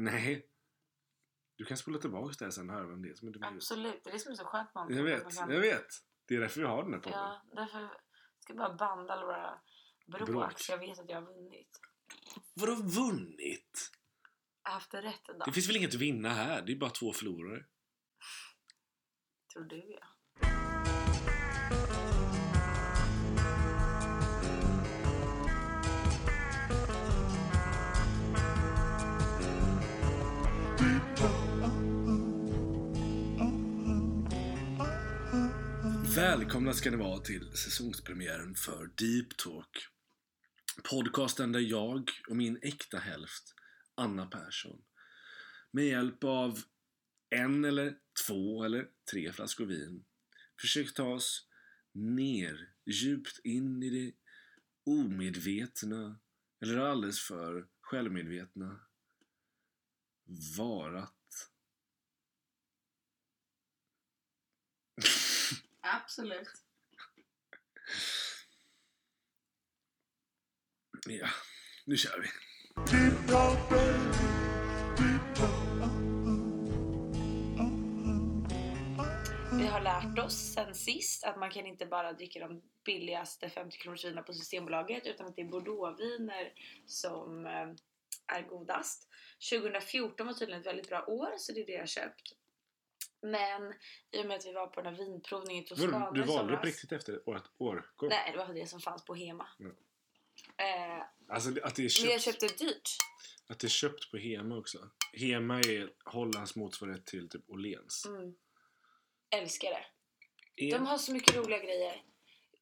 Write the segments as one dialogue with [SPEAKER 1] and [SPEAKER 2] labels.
[SPEAKER 1] Nej. Du kan spola tillbaka det sen och höra vem det är som är dum i huvudet.
[SPEAKER 2] Absolut, det är det som är så skönt med
[SPEAKER 1] Jag vet, jag vet. Det är därför vi har den här podden.
[SPEAKER 2] Ja, därför ska jag bara banda alla våra bråk, så jag vet att jag har vunnit.
[SPEAKER 1] Vadå vunnit?
[SPEAKER 2] Jag har haft rätt en dag.
[SPEAKER 1] Det finns väl inget att vinna här? Det är bara två förlorare.
[SPEAKER 2] Tror du ja.
[SPEAKER 1] Välkomna ska ni vara till säsongspremiären för Deep Talk. Podcasten där jag och min äkta hälft, Anna Persson, med hjälp av en eller två eller tre flaskor vin försöker ta oss ner, djupt in i det omedvetna eller alldeles för självmedvetna varat.
[SPEAKER 2] Absolut.
[SPEAKER 1] Ja, nu kör vi.
[SPEAKER 2] Vi har lärt oss sen sist att man kan inte bara dricka de billigaste 50 kronors vinerna på Systembolaget utan att det är bordeauxviner som eh, är godast. 2014 var tydligen ett väldigt bra år så det är det jag har köpt. Men i och med att vi var på den här vinprovningen i Toscana
[SPEAKER 1] Du valde på riktigt efter året årgång?
[SPEAKER 2] Nej, det var det som fanns på Hema.
[SPEAKER 1] Ja.
[SPEAKER 2] Eh,
[SPEAKER 1] Alltså att det, är
[SPEAKER 2] men jag
[SPEAKER 1] köpt,
[SPEAKER 2] köpte dyrt.
[SPEAKER 1] att det är köpt på Hema också. Hema är Hollands motsvarighet till typ Åhléns.
[SPEAKER 2] Mm. Älskar det.
[SPEAKER 1] Är-
[SPEAKER 2] De har så mycket roliga grejer.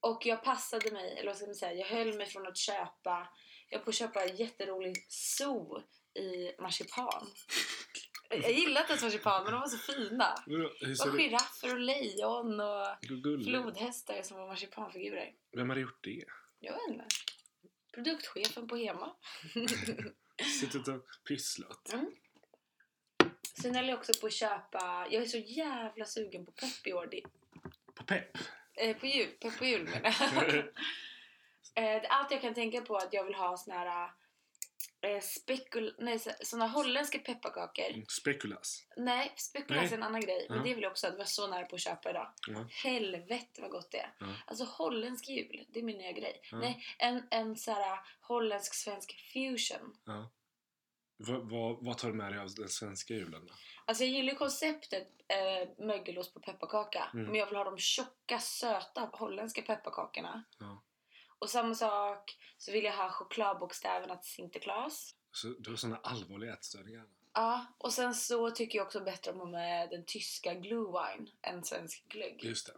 [SPEAKER 2] Och jag passade mig, eller vad ska man säga, jag höll mig från att köpa, jag höll på att köpa en jätterolig zoo i marsipan. Jag gillade inte ens marsipan men de var så fina. Det var giraffer och lejon och flodhästar som var marsipanfigurer.
[SPEAKER 1] Vem hade gjort det?
[SPEAKER 2] Jag vet inte. Produktchefen på Hema.
[SPEAKER 1] Suttit och pysslat?
[SPEAKER 2] Sen höll jag också på att köpa, jag är så jävla sugen på pepp i år. Det,
[SPEAKER 1] På pepp?
[SPEAKER 2] Eh, på jul, pepp på jul menar jag. eh, Allt jag kan tänka på är att jag vill ha såna här eh, spekul... Nej, så- såna holländska pepparkakor.
[SPEAKER 1] Mm, Spekulas?
[SPEAKER 2] Nej, spekulas
[SPEAKER 1] Nej.
[SPEAKER 2] är en annan grej. Men
[SPEAKER 1] Ja.
[SPEAKER 2] det vill jag också ha. Det var så nära på att köpa idag.
[SPEAKER 1] Ja.
[SPEAKER 2] Helvete vad gott det är.
[SPEAKER 1] Ja.
[SPEAKER 2] Alltså holländsk jul, det är min nya grej.
[SPEAKER 1] Ja.
[SPEAKER 2] Nej, en, en så här holländsk-svensk fusion.
[SPEAKER 1] Vad, vad, vad tar du med dig av den svenska julen då?
[SPEAKER 2] Alltså jag gillar ju konceptet eh, mögelost på pepparkaka.
[SPEAKER 1] Mm.
[SPEAKER 2] Men jag vill ha de tjocka, söta holländska pepparkakorna.
[SPEAKER 1] Ja.
[SPEAKER 2] Och samma sak så vill jag ha chokladbokstäverna till Sinterklaas.
[SPEAKER 1] Så, du har såna allvarliga ätstörningar?
[SPEAKER 2] Ja, och sen så tycker jag också bättre om med den tyska glühwein än svensk glögg.
[SPEAKER 1] Just det.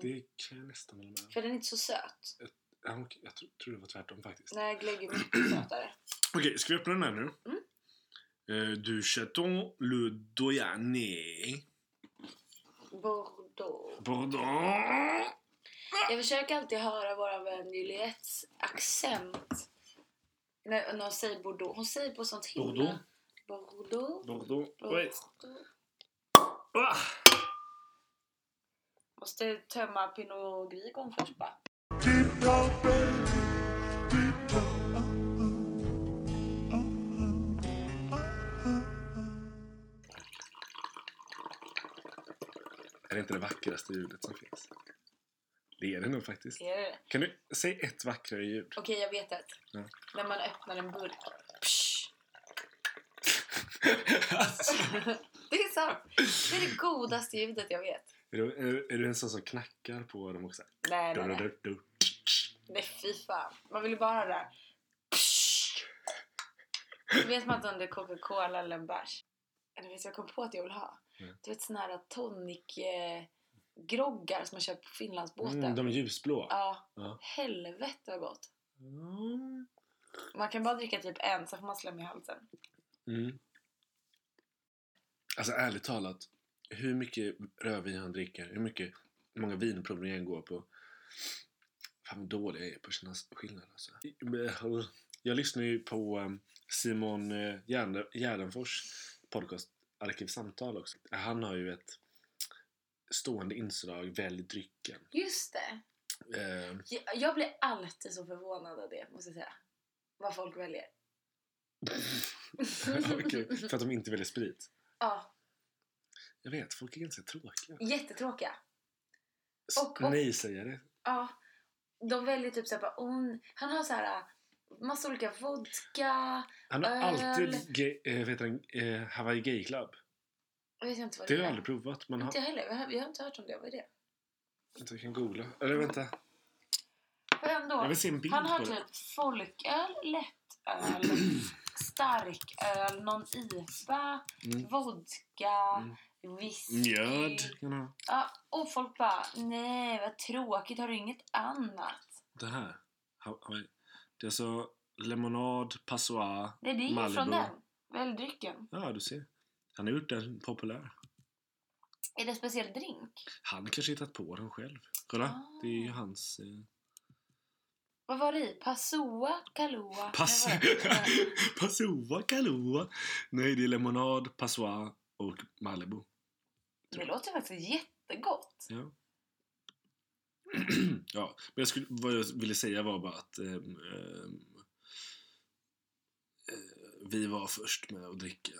[SPEAKER 1] Det kan jag nästan hålla med.
[SPEAKER 2] För den är inte så söt.
[SPEAKER 1] Ja, okej, Jag tror, tror det var tvärtom faktiskt.
[SPEAKER 2] Nej, glögg är mycket sötare.
[SPEAKER 1] Okej, ska vi öppna den här nu?
[SPEAKER 2] Mm.
[SPEAKER 1] Eh, du chaton le doyané.
[SPEAKER 2] Bordeaux.
[SPEAKER 1] Bordeaux.
[SPEAKER 2] Jag försöker alltid höra vår vän Juliettes accent. När, när hon säger Bordeaux. Hon säger på sånt himla...
[SPEAKER 1] Bordeaux.
[SPEAKER 2] Bordeaux.
[SPEAKER 1] Bordeaux.
[SPEAKER 2] Bordeaux.
[SPEAKER 1] Ah!
[SPEAKER 2] Måste tömma Pinot Grigio först bara.
[SPEAKER 1] Är det inte det vackraste ljudet som finns? Det är det nog faktiskt.
[SPEAKER 2] Är det?
[SPEAKER 1] Kan du säga ett vackrare ljud?
[SPEAKER 2] Okej, jag vet ett.
[SPEAKER 1] Ja.
[SPEAKER 2] När man öppnar en burk. Psh.
[SPEAKER 1] alltså,
[SPEAKER 2] Det är sant. Det är det godaste ljudet jag vet.
[SPEAKER 1] är, du, är, är du en sån som knackar på dem också?
[SPEAKER 2] Nej, nej, nej.
[SPEAKER 1] du.
[SPEAKER 2] Nej, fy fan. Man vill ju bara ha det där. Det vet man inte om det är Coca-Cola eller en bärs. Eller vet jag kom på att jag vill ha?
[SPEAKER 1] Mm.
[SPEAKER 2] Du vet såna här tonic eh, groggar som man köper på Finlandsbåten.
[SPEAKER 1] Mm, de ljusblå.
[SPEAKER 2] Ja.
[SPEAKER 1] Ja.
[SPEAKER 2] Helvete vad gott.
[SPEAKER 1] Mm.
[SPEAKER 2] Man kan bara dricka typ en, så får man slem i halsen.
[SPEAKER 1] Mm. Alltså ärligt talat, hur mycket rödvin han dricker, hur mycket hur många vinprovningar han går på. Fan vad dålig jag är på att känna skillnad alltså. Jag lyssnar ju på eh, Simon eh, Gärde- Gärdenfors podcast Arkivsamtal också. Han har ju ett stående inslag Välj drycken.
[SPEAKER 2] Just det.
[SPEAKER 1] Eh,
[SPEAKER 2] Jag- Jag blir alltid så förvånad av det, måste jag säga. Vad folk väljer.
[SPEAKER 1] Okej, för att de inte väljer sprit.
[SPEAKER 2] ja,
[SPEAKER 1] Jag vet, folk är ganska tråkiga.
[SPEAKER 2] jättetråkiga. Och- och-
[SPEAKER 1] Nej-sägare.
[SPEAKER 2] Ja, de väljer typ såhär bara, oh, han har så här massa olika vodka.
[SPEAKER 1] Han har
[SPEAKER 2] Öl.
[SPEAKER 1] alltid gay, eh, vad heter den, eh, Hawaii Gay Club.
[SPEAKER 2] Jag vet inte vad
[SPEAKER 1] Det
[SPEAKER 2] det,
[SPEAKER 1] har jag aldrig provat. Har,
[SPEAKER 2] Inte jag heller. Jag har, jag har inte hört om det. Vad är det?
[SPEAKER 1] vänta, jag kan googla. Eller vänta,
[SPEAKER 2] ändå?
[SPEAKER 1] jag vill se en bild
[SPEAKER 2] Han har
[SPEAKER 1] på det.
[SPEAKER 2] typ folköl, lättöl, starköl, någon IPA,
[SPEAKER 1] Mm.
[SPEAKER 2] vodka, whisky.
[SPEAKER 1] Mjöd kan ha.
[SPEAKER 2] Ja, och folk bara, nej vad tråkigt, har du inget annat?
[SPEAKER 1] Det här. Det är alltså lemonad, passoir,
[SPEAKER 2] Nej, det är ju
[SPEAKER 1] Malibu.
[SPEAKER 2] från den. Välj drycken.
[SPEAKER 1] Ja, du ser. Han har gjort den populär.
[SPEAKER 2] Är det en speciell drink?
[SPEAKER 1] Han kanske hittat på den själv. Kolla,
[SPEAKER 2] Ah.
[SPEAKER 1] det är ju hans... Eh,
[SPEAKER 2] Vad var det i? Passoa? Var det?
[SPEAKER 1] Passoa, Kahlua. Nej, det är lemonad, passoir och Malibu.
[SPEAKER 2] Det låter faktiskt jättegott.
[SPEAKER 1] Ja. ja, men jag skulle, vad jag ville säga var bara att ehm, ehm, eh, vi var först med att dricka.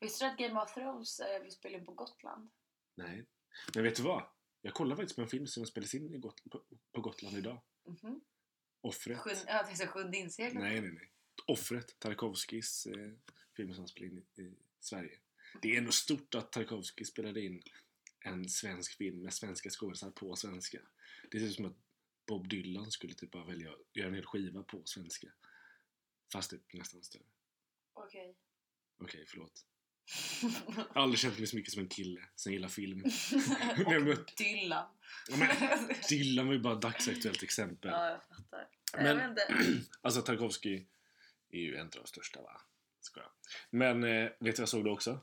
[SPEAKER 2] Visste du att Game of Thrones eh, vill spela in på Gotland?
[SPEAKER 1] Nej. Men vet du vad? Jag kollade faktiskt på en film som spelas in i Got- på, på Gotland idag.
[SPEAKER 2] Mhm.
[SPEAKER 1] Offret.
[SPEAKER 2] Sjunde, jag tänkte sjunde inseglet.
[SPEAKER 1] Nej, nej, nej. Offret, Tarkovskis eh, film som spelade in i, i Sverige. Det är ändå stort att Tarkovsky spelade in en svensk film med svenska skådespelare på svenska. Det är typ som att Bob Dylan skulle typ bara välja att göra en hel skiva på svenska. Fast typ nästan större.
[SPEAKER 2] Okej.
[SPEAKER 1] Okej, förlåt. Jag har aldrig känt mig så mycket som en kille som gillar film.
[SPEAKER 2] Och Dylan.
[SPEAKER 1] Ja, men Dylan var ju bara ett dagsaktuellt exempel.
[SPEAKER 2] ja, jag fattar.
[SPEAKER 1] Men-
[SPEAKER 2] Jag.
[SPEAKER 1] Alltså Tarkovsky är ju en av de största va? Skojar. Men eh, vet du vad jag såg då också?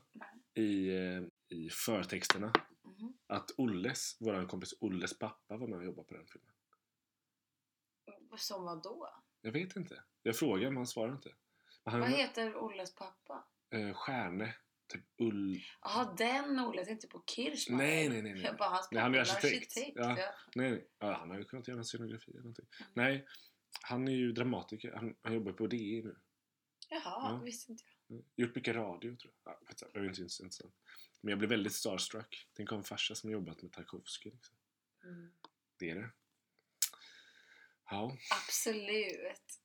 [SPEAKER 1] I, eh, I förtexterna.
[SPEAKER 2] Mhm.
[SPEAKER 1] Att Olles, våran kompis Olles pappa var med och jobbade på den filmen.
[SPEAKER 2] Som vad då?
[SPEAKER 1] Jag vet inte. Jag frågade men han svarade inte. Men han
[SPEAKER 2] Vad heter Olles pappa?
[SPEAKER 1] eh, Stjärne. Typ Ull...
[SPEAKER 2] Jaha, den Olle. Jag tänkte på Kirchmeier.
[SPEAKER 1] Nej, nej, nej. nej.
[SPEAKER 2] Jag bara, hans
[SPEAKER 1] Nej, han är
[SPEAKER 2] pappa
[SPEAKER 1] arkitekt. Ja.
[SPEAKER 2] Ja.
[SPEAKER 1] Nej, nej. Ja, han har ju kunnat göra en scenografi eller någonting.
[SPEAKER 2] Mm.
[SPEAKER 1] Nej, han är ju dramatiker. Han, han jobbar på DI nu.
[SPEAKER 2] Jaha,
[SPEAKER 1] Ja.
[SPEAKER 2] visste inte jag.
[SPEAKER 1] Mm. Gjort mycket radio tror jag. Ja, jag är inte intressant. Men jag blev väldigt starstruck. Tänk om farsa som jobbat med Tarkovsky. Liksom.
[SPEAKER 2] Mm.
[SPEAKER 1] Det är det. Ja.
[SPEAKER 2] Absolut.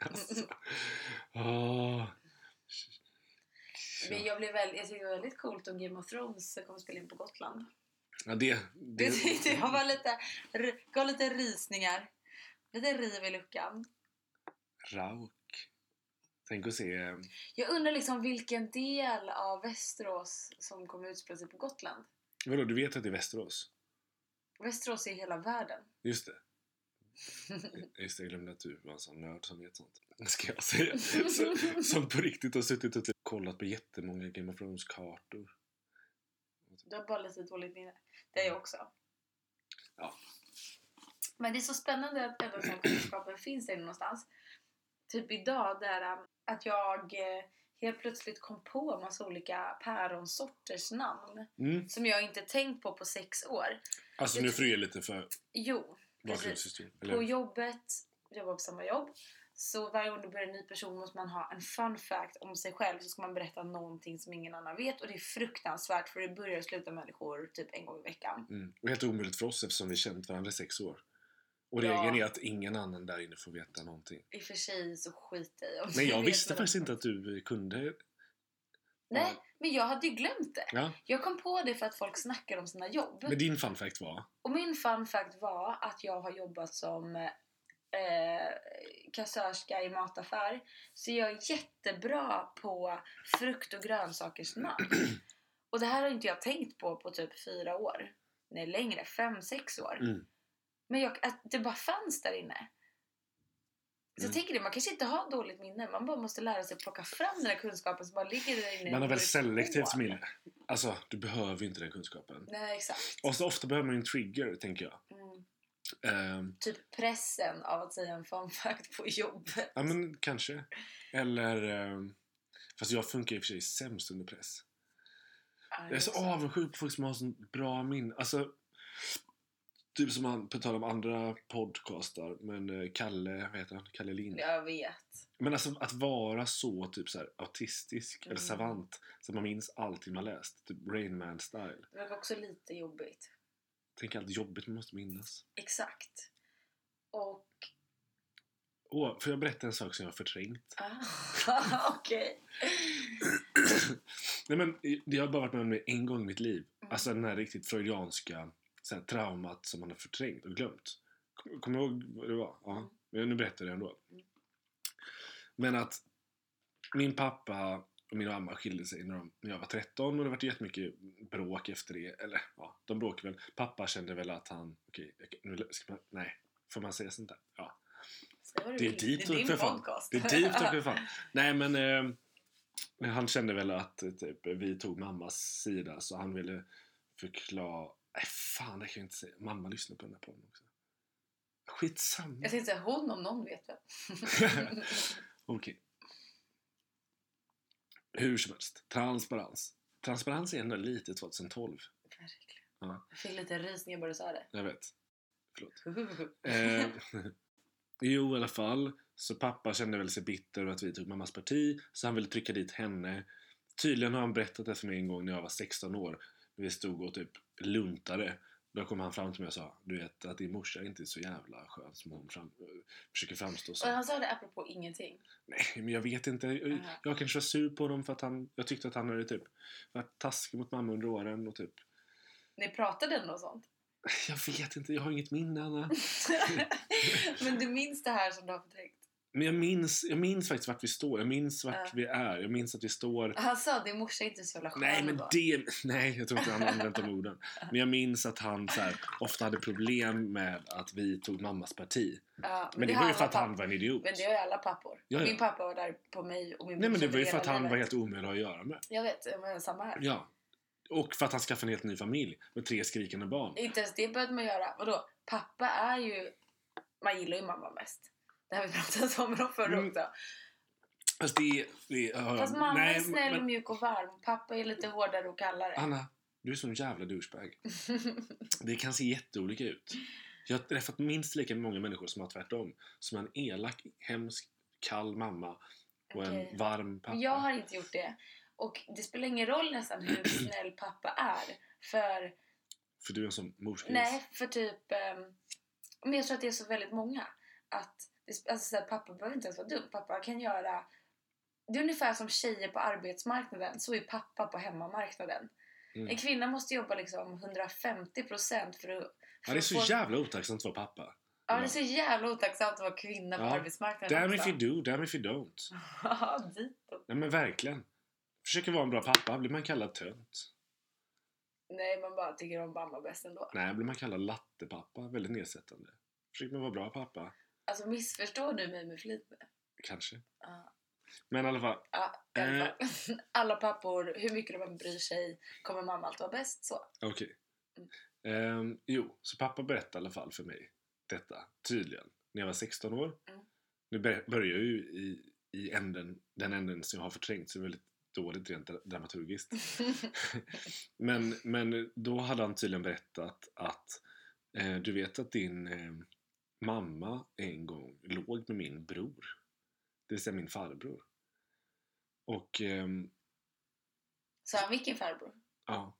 [SPEAKER 1] alltså. Åh.
[SPEAKER 2] Men jag, blev väldigt, jag tyckte det var väldigt coolt om Game of Thrones kommer spela in på Gotland.
[SPEAKER 1] Ja, det,
[SPEAKER 2] Det
[SPEAKER 1] det,
[SPEAKER 2] tyckte jag var lite, gav lite rysningar. Lite riv i luckan.
[SPEAKER 1] Rauk. Tänk att se... eh,
[SPEAKER 2] Jag undrar liksom vilken del av Västerås som kommer utspela sig på Gotland.
[SPEAKER 1] Vadå, du vet att det är Västerås?
[SPEAKER 2] Västerås är hela världen.
[SPEAKER 1] Just det. Just det, jag glömde att du var en sån nörd som vet sånt. Ska jag säga. Som, som på riktigt har suttit och typ kollat på jättemånga Game of Thrones-kartor.
[SPEAKER 2] Du har bara lite dåligt minne. Det är jag också.
[SPEAKER 1] Ja.
[SPEAKER 2] Men det är så spännande att ändå den kunskapen finns där någonstans. Typ idag där um, att jag eh, helt plötsligt kom på en massa olika päronsorters namn.
[SPEAKER 1] Mm.
[SPEAKER 2] Som jag inte tänkt på på sex år.
[SPEAKER 1] Alltså
[SPEAKER 2] Jag
[SPEAKER 1] nu får du ge lite för
[SPEAKER 2] Jo,
[SPEAKER 1] bakgrundshistoria.
[SPEAKER 2] på jobbet, jag jobbar på samma jobb. Så varje gång det börjar en ny person måste man ha en fun fact om sig själv. Så ska man berätta någonting som ingen annan vet. Och det är fruktansvärt för det börjar och slutar människor typ en gång i veckan.
[SPEAKER 1] Mm. Och helt omöjligt för oss eftersom vi känt varandra i sex år. Och
[SPEAKER 2] Ja.
[SPEAKER 1] regeln är att ingen annan där inne får veta någonting.
[SPEAKER 2] I och för sig så skit i om
[SPEAKER 1] Men jag visste faktiskt inte att du kunde...
[SPEAKER 2] Nej, men jag hade ju glömt det.
[SPEAKER 1] Ja,
[SPEAKER 2] Jag kom på det för att folk snackar om sina jobb.
[SPEAKER 1] men din fun fact var...
[SPEAKER 2] Och min fun fact var att jag har jobbat som eh, kassörska i mataffär. Så jag är jättebra på frukt och grönsakers namn. Och det här har inte jag tänkt på på typ fyra år. Nej, längre. Fem, sex år.
[SPEAKER 1] Mm.
[SPEAKER 2] Men jag, att det bara fanns där inne. Så jag
[SPEAKER 1] Mm.
[SPEAKER 2] tänker det, man kanske inte har dåligt minne. Man bara måste lära sig plocka fram den här kunskapen som bara ligger där inne.
[SPEAKER 1] Man har väl selektivt minne. Alltså, du behöver inte den kunskapen.
[SPEAKER 2] Nej, exakt.
[SPEAKER 1] Och så ofta behöver man en trigger, tänker jag.
[SPEAKER 2] Mm.
[SPEAKER 1] Ehm,
[SPEAKER 2] Typ pressen av att säga en fun fact på jobbet.
[SPEAKER 1] ja, men kanske. Eller... ehm, fast jag funkar i och för sig sämst under press.
[SPEAKER 2] Ja,
[SPEAKER 1] Jag är så avundsjuk på folk som har så bra minne. Alltså, Typ som han, på tal om andra podcastar, men eh, Kalle, vad heter han? Kalle Lind.
[SPEAKER 2] Jag vet.
[SPEAKER 1] Men alltså att vara så typ så här, autistisk eller
[SPEAKER 2] Mm.
[SPEAKER 1] savant så att man minns allting man läst. Typ Rain Man style.
[SPEAKER 2] Det verkar också lite jobbigt.
[SPEAKER 1] Tänk allt jobbigt man måste minnas.
[SPEAKER 2] Exakt. Och...
[SPEAKER 1] Åh, får jag berätta en sak som jag har förträngt?
[SPEAKER 2] Ah, Okej.
[SPEAKER 1] Nej men det har bara varit med om en gång i mitt liv.
[SPEAKER 2] Mm.
[SPEAKER 1] Alltså den här riktigt freudianska så här, traumat som man har förträngt och glömt. Kom- Kommer du ihåg vad det var? Ja. Nu berättar jag det ändå. Men att min pappa och min mamma skilde sig när, de, när jag var 13 och det var jättemycket bråk efter det. Eller ja, de bråkade väl. Pappa kände väl att han, okej, jag- nu ska man, nej, får man säga sånt där? Ja. Det är
[SPEAKER 2] är din
[SPEAKER 1] för fan. Det är dyrt för fan. Nej men eh, han kände väl att eh, typ, vi tog mammas sida så han ville förklara... Nej fan det kan jag inte säga. Mamma lyssnar på den här podden också. Skitsamma.
[SPEAKER 2] Jag tänkte säga hon om någon vet väl.
[SPEAKER 1] Okej. Hur som helst. Transparens. Transparens är ändå lite 2012.
[SPEAKER 2] Verkligen.
[SPEAKER 1] Ja.
[SPEAKER 2] Jag fick lite rysningar bara du sa det.
[SPEAKER 1] Jag vet. Eh, jo, i alla fall. Så pappa kände väl sig bitter över att vi tog mammas parti, så han ville trycka dit henne. Tydligen har han berättat det för mig en gång när jag var 16 år. När vi stod och typ luntade. Då kom han fram till mig och sa Du vet att din morsa inte är så jävla skön som hon fram, försöker framstå
[SPEAKER 2] Och
[SPEAKER 1] som.
[SPEAKER 2] han sa det apropå ingenting.
[SPEAKER 1] Nej, men jag vet inte. Jag,
[SPEAKER 2] Aha.
[SPEAKER 1] jag kanske var sur på honom för att han, jag tyckte att han hade typ varit taskig mot mamma under åren och typ
[SPEAKER 2] Ni pratade ändå och sånt.
[SPEAKER 1] Jag vet inte, jag har inget minne Anna.
[SPEAKER 2] Men du minns det här som du har förträngt?
[SPEAKER 1] Men jag minns, jag minns faktiskt vart vi står. Jag minns vart
[SPEAKER 2] Ja.
[SPEAKER 1] vi är. Jag minns att vi står...
[SPEAKER 2] Han sa din morsa är inte så jävla skön
[SPEAKER 1] Nej, men
[SPEAKER 2] ändå.
[SPEAKER 1] det... Nej, jag tror inte han använt de orden. Men jag minns att han så här, ofta hade problem med att vi tog mammas parti.
[SPEAKER 2] Ja,
[SPEAKER 1] Men det
[SPEAKER 2] har
[SPEAKER 1] var ju för att han var en idiot.
[SPEAKER 2] Men det har ju alla pappor.
[SPEAKER 1] Ja, ja.
[SPEAKER 2] Min pappa var där på mig och min
[SPEAKER 1] Nej, men det var ju för att han var helt omöjlig att göra med.
[SPEAKER 2] Jag vet, men samma här.
[SPEAKER 1] Ja. Och för att han skaffade en helt ny familj med tre skrikande barn.
[SPEAKER 2] Inte ens det behövde man göra. Vadå? Pappa är ju... Man gillar ju mamma mest. Det har vi pratat om i de förra
[SPEAKER 1] Mm.
[SPEAKER 2] också.
[SPEAKER 1] Fast det, det ja,
[SPEAKER 2] Fast mamma
[SPEAKER 1] nej,
[SPEAKER 2] är snäll och
[SPEAKER 1] men,
[SPEAKER 2] mjuk och varm. Pappa är lite hårdare och kallare.
[SPEAKER 1] Anna, du är sån jävla douchebag. Det kan se jätteolika ut. Jag har träffat minst lika många människor som har tvärtom. Som en elak, hemsk, kall mamma och
[SPEAKER 2] Okej.
[SPEAKER 1] en varm pappa.
[SPEAKER 2] Jag har inte gjort det. Och det spelar ingen roll nästan hur snäll pappa är. För,
[SPEAKER 1] För du är en sån morsgris.
[SPEAKER 2] nej, för typ... ehm, men jag tror att det är så väldigt många. Att alltså, så här, pappa behöver inte ens vara dum. Pappa kan göra... Det är ungefär som tjejer på arbetsmarknaden. Så är pappa på hemmamarknaden.
[SPEAKER 1] Mm.
[SPEAKER 2] En kvinna måste jobba liksom 150% för att...
[SPEAKER 1] Ja, det är så
[SPEAKER 2] få-
[SPEAKER 1] jävla otacksamt att vara pappa.
[SPEAKER 2] Ja, det är så jävla otacksamt att vara kvinna på
[SPEAKER 1] Ja.
[SPEAKER 2] arbetsmarknaden
[SPEAKER 1] Damn if
[SPEAKER 2] också.
[SPEAKER 1] you do, damn if you don't.
[SPEAKER 2] Ja, ditåt.
[SPEAKER 1] Nej men verkligen. Försöker vara en bra pappa, blir man kallad tönt.
[SPEAKER 2] Nej, man bara tycker om mamma bäst ändå.
[SPEAKER 1] Nej, blir man kallad lattepappa, väldigt nedsättande. Försöker man vara bra pappa,
[SPEAKER 2] Alltså missförstår du mig med flit
[SPEAKER 1] kanske.
[SPEAKER 2] Ja,
[SPEAKER 1] Men i alla fall,
[SPEAKER 2] ja i alla
[SPEAKER 1] Eh.
[SPEAKER 2] fall. Alla pappor, hur mycket de än bryr sig, kommer mamma alltid vara bäst. Så.
[SPEAKER 1] okej.
[SPEAKER 2] Mm.
[SPEAKER 1] Ehm, jo, så pappa berättade i alla fall för mig detta, tydligen, när jag var 16 år.
[SPEAKER 2] Mm.
[SPEAKER 1] Nu bör- börjar jag ju i, i änden, den änden som jag har förträngt, så det är väldigt dåligt rent dra- dramaturgiskt. Men, men då hade han tydligen berättat att eh, du vet att din eh, mamma en gång låg med min bror. Det vill säga min farbror. Och ehm,
[SPEAKER 2] Så han vilken farbror?
[SPEAKER 1] ja,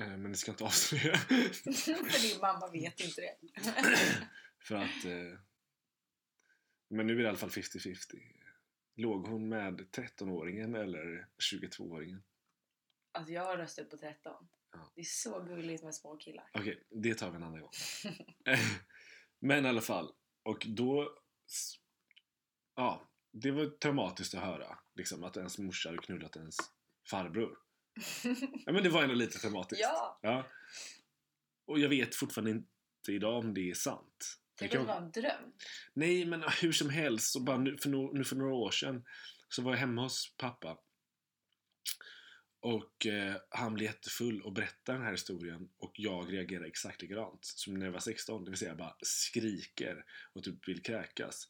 [SPEAKER 1] eh, men det ska jag inte avslöja.
[SPEAKER 2] För din mamma vet inte det.
[SPEAKER 1] För att... Eh, men nu är det i alla fall 50-50. Låg hon med 13-åringen eller 22-åringen?
[SPEAKER 2] Alltså jag har röstat på 13.
[SPEAKER 1] Ja.
[SPEAKER 2] Det är så gulligt med små killar.
[SPEAKER 1] Okej, det tar vi en annan gång. Men i alla fall. Och då... Ja, det var traumatiskt att höra. Liksom, att ens morsa hade knullat ens farbror. Ja, men det var ändå lite traumatiskt.
[SPEAKER 2] ja!
[SPEAKER 1] Ja. Och jag vet fortfarande inte idag om det är sant. Det
[SPEAKER 2] kan vara en dröm.
[SPEAKER 1] Nej, men hur som helst. Så bara nu, för, no, nu för några år sedan så var jag hemma hos pappa. Och eh, han blev jättefull och berättade den här historien och jag reagerar exakt likadant som när jag var 16. Det vill säga jag bara skriker och typ vill kräkas.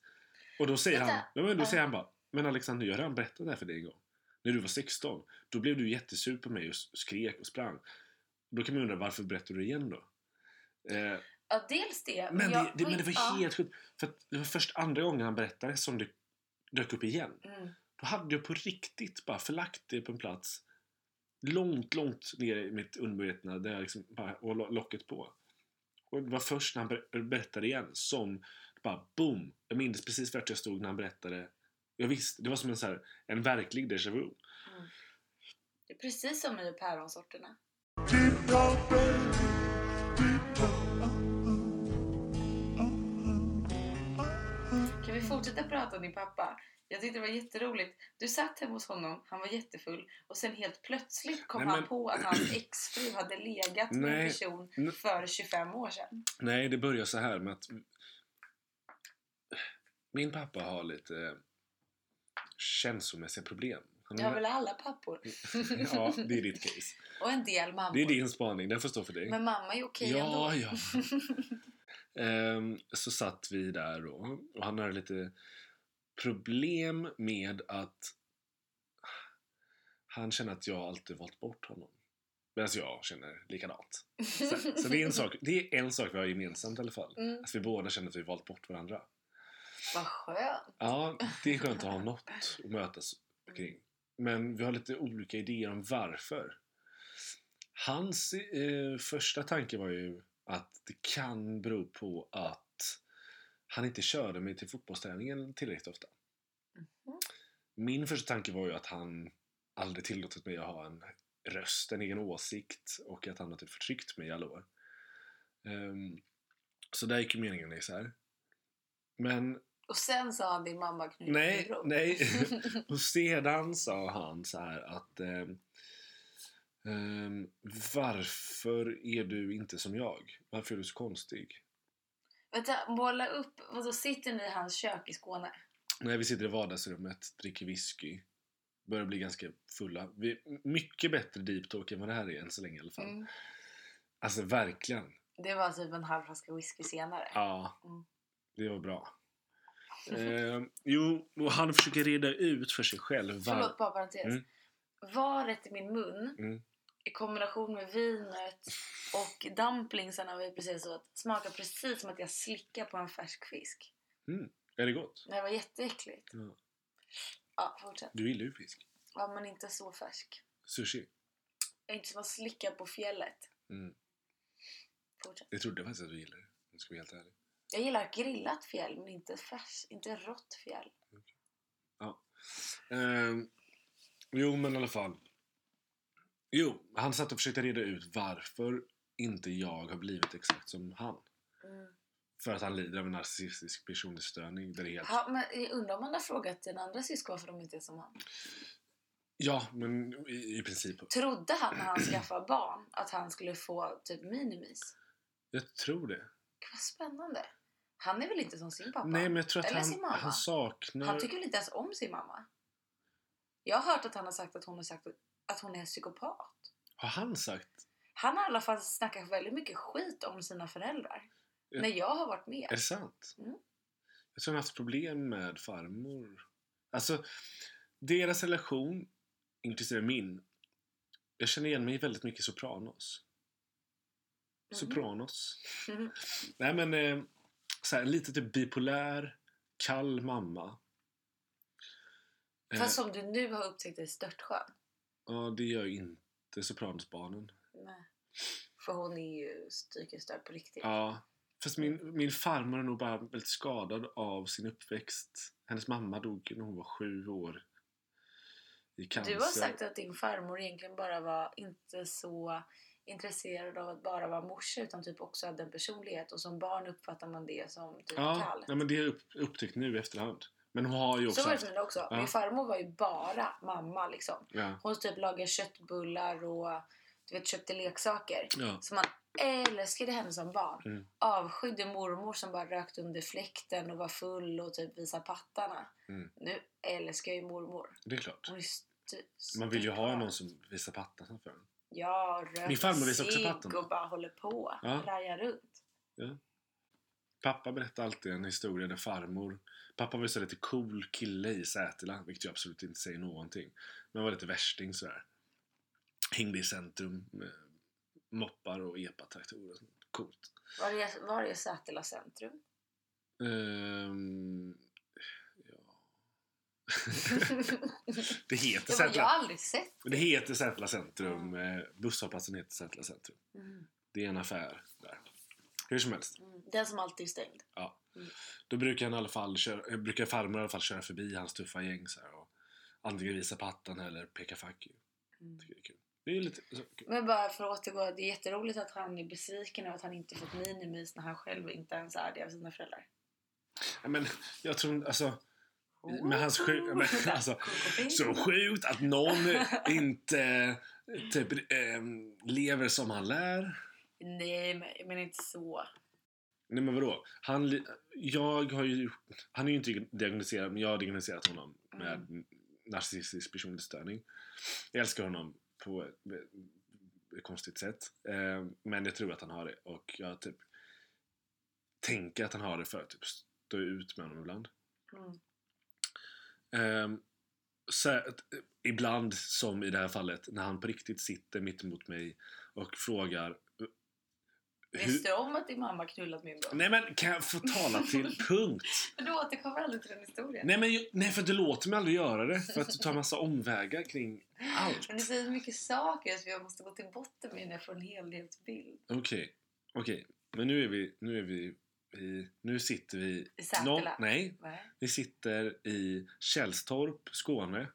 [SPEAKER 1] Och då säger han, då säger han bara Men Alexander, jag har redan berättat det här för dig en gång. När du var 16, då blev du jättesur på mig och skrek och sprang. Då kan man undra varför berättar du igen då? Eh,
[SPEAKER 2] Ja, dels det.
[SPEAKER 1] Men,
[SPEAKER 2] jag,
[SPEAKER 1] det, det, men det var
[SPEAKER 2] ja.
[SPEAKER 1] helt sjukt. För det var först andra gången han berättade som det dök upp igen.
[SPEAKER 2] Mm.
[SPEAKER 1] Då hade jag på riktigt bara förlagt det på en plats långt, långt ner i mitt undermedvetna där jag liksom bara, och locket på. Och det var först när han ber- berättade igen som bara boom! Jag minns precis vart jag stod när han berättade. Jag visste, det var som en, så här, en verklig déjà vu. Mm.
[SPEAKER 2] Det är precis som i päronsorterna. Kan vi fortsätta prata om din pappa? Jag tyckte det var jätteroligt. Du satt hemma hos honom, han var jättefull och sen helt plötsligt kom
[SPEAKER 1] Nej,
[SPEAKER 2] han
[SPEAKER 1] men-
[SPEAKER 2] på att hans exfru hade legat med en
[SPEAKER 1] Nej.
[SPEAKER 2] person för 25 år sedan.
[SPEAKER 1] Nej, det börjar så här med att min pappa har lite känslomässiga problem. Han
[SPEAKER 2] Det har väl alla pappor?
[SPEAKER 1] ja, det är ditt case.
[SPEAKER 2] Och en del mammor.
[SPEAKER 1] Det är din spaning, den får stå för dig.
[SPEAKER 2] Men mamma är okej
[SPEAKER 1] Ja,
[SPEAKER 2] ändå.
[SPEAKER 1] ja. Ehm, så satt vi där då och han hade lite problem med att han känner att jag alltid valt bort honom. Medan jag känner likadant. Så, så det, är en sak, det är en sak vi har gemensamt i alla fall.
[SPEAKER 2] Mm,
[SPEAKER 1] Att vi båda känner att vi valt bort varandra.
[SPEAKER 2] vad skönt.
[SPEAKER 1] Ja, det är skönt att ha något att mötas kring. Men vi har lite olika idéer om varför. Hans eh, första tanke var ju att det kan bero på att han inte körde mig till fotbollsträningen tillräckligt ofta.
[SPEAKER 2] Mhm.
[SPEAKER 1] Min första tanke var ju att han aldrig tillåtit mig att ha en röst, en egen åsikt och att han har typ förtryckt mig i alla år. Ehm, så där gick ju meningen isär. Men
[SPEAKER 2] Och sen sa han din mamma knyter
[SPEAKER 1] Nej, nej. Och sedan sa han så här att ehm, ehm, Varför är du inte som jag? Varför är du så konstig?
[SPEAKER 2] Vänta, måla upp. Vadå, sitter ni i hans kök i Skåne?
[SPEAKER 1] Nej, vi sitter i vardagsrummet, dricker whisky. Börjar bli ganska fulla. Vi, mycket bättre deep talk än vad det här är än så länge i alla fall.
[SPEAKER 2] Mm.
[SPEAKER 1] Alltså verkligen.
[SPEAKER 2] Det var typ en halv flaska whisky senare.
[SPEAKER 1] Ja,
[SPEAKER 2] Mm.
[SPEAKER 1] det var bra. Ehm, jo, och han försöker reda ut för sig själv var...
[SPEAKER 2] Förlåt, bara parentes.
[SPEAKER 1] Mm.
[SPEAKER 2] Varet i min mun
[SPEAKER 1] Mm.
[SPEAKER 2] I kombination med vinet och dumplingsarna vi precis åt smakar precis som att jag slickar på en färsk fisk.
[SPEAKER 1] Är det gott?
[SPEAKER 2] Det var jätteäckligt.
[SPEAKER 1] Ja.
[SPEAKER 2] Ja, fortsätt.
[SPEAKER 1] Du gillar ju fisk.
[SPEAKER 2] Ja, men inte så färsk.
[SPEAKER 1] Sushi.
[SPEAKER 2] Inte som att slicka på fjället.
[SPEAKER 1] Mm.
[SPEAKER 2] Fortsätt.
[SPEAKER 1] Jag trodde faktiskt att du gillade det, om jag ska vara helt ärlig.
[SPEAKER 2] Jag gillar grillat fjäll, men inte färs, inte rått fjäll.
[SPEAKER 1] Ehm, jo, men i alla fall. Jo, han satt och försökte reda ut varför inte jag har blivit exakt som han.
[SPEAKER 2] Mm.
[SPEAKER 1] För att han lider av en narcissistisk personlighetsstörning. Där det helt...
[SPEAKER 2] Ha, men jag undrar om man har frågat dina andra syskon varför de inte är som han.
[SPEAKER 1] Ja, men i, i princip.
[SPEAKER 2] Trodde han när han skaffade barn att han skulle få typ minimis?
[SPEAKER 1] Jag tror det.
[SPEAKER 2] Gud, vad spännande. Han är väl inte som sin pappa?
[SPEAKER 1] Nej, men jag tror att
[SPEAKER 2] Eller sin
[SPEAKER 1] han,
[SPEAKER 2] mamma.
[SPEAKER 1] han saknar...
[SPEAKER 2] Han tycker väl inte ens om sin mamma? Jag har hört att han har sagt att hon har sagt att hon är psykopat.
[SPEAKER 1] Har han sagt?
[SPEAKER 2] Han har i alla fall snackat väldigt mycket skit om sina föräldrar.
[SPEAKER 1] Ja.
[SPEAKER 2] När jag har varit med.
[SPEAKER 1] Är det sant?
[SPEAKER 2] Mm.
[SPEAKER 1] Jag tror han har haft problem med farmor. Alltså, deras relation, inklusive min. Jag känner igen mig väldigt mycket i Sopranos.
[SPEAKER 2] Mhm.
[SPEAKER 1] Sopranos.
[SPEAKER 2] Mhm.
[SPEAKER 1] Nej men, eh, så här, lite typ bipolär, kall mamma. Eh,
[SPEAKER 2] Fast som du nu har upptäckt är störtskön.
[SPEAKER 1] Ja, det gör inte Sopranosbarnen.
[SPEAKER 2] Nej. För hon är ju psykiskt på riktigt.
[SPEAKER 1] Ja. Fast min, min farmor är nog bara väldigt skadad av sin uppväxt. Hennes mamma dog när hon var sju år. I cancer.
[SPEAKER 2] Du har sagt att din farmor egentligen bara var inte så intresserad av att bara vara morsa utan typ också hade en personlighet och som barn uppfattar man det som typ
[SPEAKER 1] Ja,
[SPEAKER 2] kallt.
[SPEAKER 1] ja men det har jag upp, upptäckt nu i efterhand. Men hon har ju också
[SPEAKER 2] Så var det för mig också.
[SPEAKER 1] Ja.
[SPEAKER 2] Min farmor var ju bara mamma liksom.
[SPEAKER 1] Ja,
[SPEAKER 2] Hon typ lagade köttbullar och du vet, köpte leksaker.
[SPEAKER 1] ja.
[SPEAKER 2] Så man älskade henne som barn.
[SPEAKER 1] Mm.
[SPEAKER 2] Avskydde mormor som bara rökte under fläkten och var full och typ visade pattarna.
[SPEAKER 1] Mm.
[SPEAKER 2] Nu älskar jag ju mormor.
[SPEAKER 1] Det är klart.
[SPEAKER 2] Hon är
[SPEAKER 1] Man vill ju ha någon som visar pattarna för en.
[SPEAKER 2] Ja, röker
[SPEAKER 1] Min farmor visar också
[SPEAKER 2] cigg
[SPEAKER 1] pattarna.
[SPEAKER 2] och bara håller på.
[SPEAKER 1] Ja.
[SPEAKER 2] Rajar runt.
[SPEAKER 1] Pappa berättar alltid en historia där farmor... Pappa var ju så lite cool kille i Sätila, vilket ju absolut inte säger någonting. Men var lite värsting sådär. Hängde i centrum med moppar och epatraktorer. coolt.
[SPEAKER 2] Var är, var är Sätila centrum?
[SPEAKER 1] Ehm, ja. det heter
[SPEAKER 2] men jag har aldrig sett.
[SPEAKER 1] det heter Sätla centrum. Eh, busshållplatsen heter Sätla centrum.
[SPEAKER 2] Mm.
[SPEAKER 1] Det är en affär där. Hur som helst.
[SPEAKER 2] Mm. Den som alltid är stängd.
[SPEAKER 1] Då brukar, han i alla fall köra, eh, brukar farmor i alla fall köra förbi hans tuffa gäng så här, och antingen visa pattan eller peka fuck you.
[SPEAKER 2] Mm.
[SPEAKER 1] Tycker det är kul. Det är lite så, kul.
[SPEAKER 2] Men bara för att återgå, det är jätteroligt att han är besviken över att han inte fått minimis när han själv inte ens är det av sina föräldrar.
[SPEAKER 1] Ja, men jag tror alltså med hans sjuk, men, alltså, så sjukt att någon inte typ ehm, lever som han lär.
[SPEAKER 2] Nej, men, inte så.
[SPEAKER 1] Nej men vadå? Han, jag har ju, han är ju inte diagnostiserad men jag har diagnostiserat honom med narcissistisk personlighetsstörning. Jag älskar honom på ett, konstigt sätt. Eh, men jag tror att han har det och jag typ tänker att han har det för att typ stå ut med honom ibland.
[SPEAKER 2] Mm.
[SPEAKER 1] Ehm, så, eh, ibland, som i det här fallet, när han på riktigt sitter mitt emot mig och frågar
[SPEAKER 2] Visste du om att din mamma knullat min bror?
[SPEAKER 1] Nej men kan jag få tala till punkt?
[SPEAKER 2] Men du återkommer aldrig till den historien.
[SPEAKER 1] Nej men ju- nej för du låter mig aldrig göra det för att du tar en massa omvägar kring allt.
[SPEAKER 2] Men du säger så mycket saker så jag måste gå till botten med när jag får en helhetsbild.
[SPEAKER 1] Okej, okej. Men nu är vi, nu är vi i, nu sitter vi...
[SPEAKER 2] I Sätela?
[SPEAKER 1] nej,
[SPEAKER 2] Nej.
[SPEAKER 1] vi sitter i Källstorp, Skåne.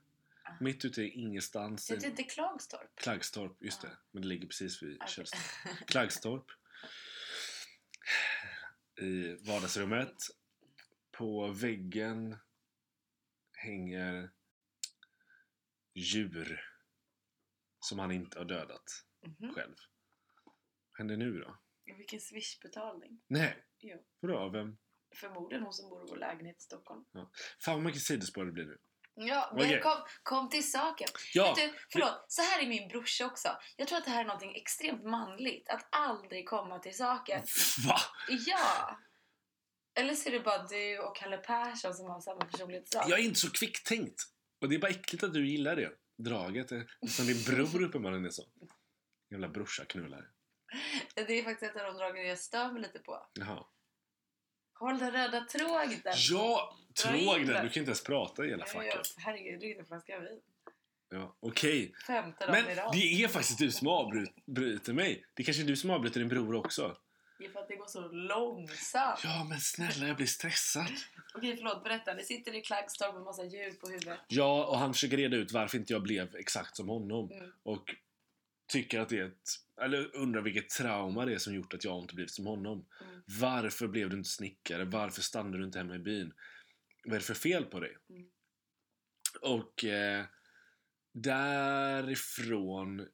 [SPEAKER 2] Ah.
[SPEAKER 1] Mitt ute i ingenstans.
[SPEAKER 2] Det är inte Klagstorp?
[SPEAKER 1] Klaggstorp, just
[SPEAKER 2] Ah.
[SPEAKER 1] det. Men det ligger precis vid
[SPEAKER 2] Okej.
[SPEAKER 1] Källstorp. Klaggstorp. I vardagsrummet. På väggen hänger djur som han inte har dödat
[SPEAKER 2] Mhm.
[SPEAKER 1] själv. Vad händer nu då?
[SPEAKER 2] Vilken swishbetalning.
[SPEAKER 1] Nej,
[SPEAKER 2] Jo.
[SPEAKER 1] vadå? Vem?
[SPEAKER 2] Förmodligen hon som bor i vår lägenhet i Stockholm.
[SPEAKER 1] Fan vad mycket sidospår det blir nu.
[SPEAKER 2] Ja, men
[SPEAKER 1] Okej.
[SPEAKER 2] kom, kom till saken.
[SPEAKER 1] Ja,
[SPEAKER 2] du, förlåt, så här är min brorsa också. Jag tror att det här är något extremt manligt. Att aldrig komma till saken.
[SPEAKER 1] va?
[SPEAKER 2] Ja! Eller så är det bara du och Kalle Persson som har samma personlighetsdrag.
[SPEAKER 1] Jag är inte så kvicktänkt. Och det är bara äckligt att du gillar det. Draget. Som din bror uppenbarligen är så. Jävla brorsaknullare.
[SPEAKER 2] Det är faktiskt ett av de dragen jag stör mig lite på.
[SPEAKER 1] Jaha.
[SPEAKER 2] Håll den röda tråden!
[SPEAKER 1] Ja!
[SPEAKER 2] Dra in
[SPEAKER 1] Tråg
[SPEAKER 2] den.
[SPEAKER 1] den. Du kan inte ens prata i hela
[SPEAKER 2] Ja,
[SPEAKER 1] facket.
[SPEAKER 2] Herregud, drick en flaska vin.
[SPEAKER 1] Ja, Okej.
[SPEAKER 2] Dagen
[SPEAKER 1] Men det är faktiskt du som avbryter mig. Det är kanske är du som avbryter din bror också.
[SPEAKER 2] Det är för att det går så långsamt.
[SPEAKER 1] Ja, men snälla jag blir stressad.
[SPEAKER 2] Okej, förlåt. Berätta. Ni sitter i Klagstorp med massa djur på huvudet.
[SPEAKER 1] Ja, och han försöker reda ut varför inte jag blev exakt som honom.
[SPEAKER 2] Mm.
[SPEAKER 1] Och tycker att det är ett... Eller undrar vilket trauma det är som gjort att jag inte blivit som honom.
[SPEAKER 2] Mm.
[SPEAKER 1] Varför blev du inte snickare? Varför stannade du inte hemma i byn? Vad är det för fel på dig?
[SPEAKER 2] Mm.
[SPEAKER 1] Och eh, därifrån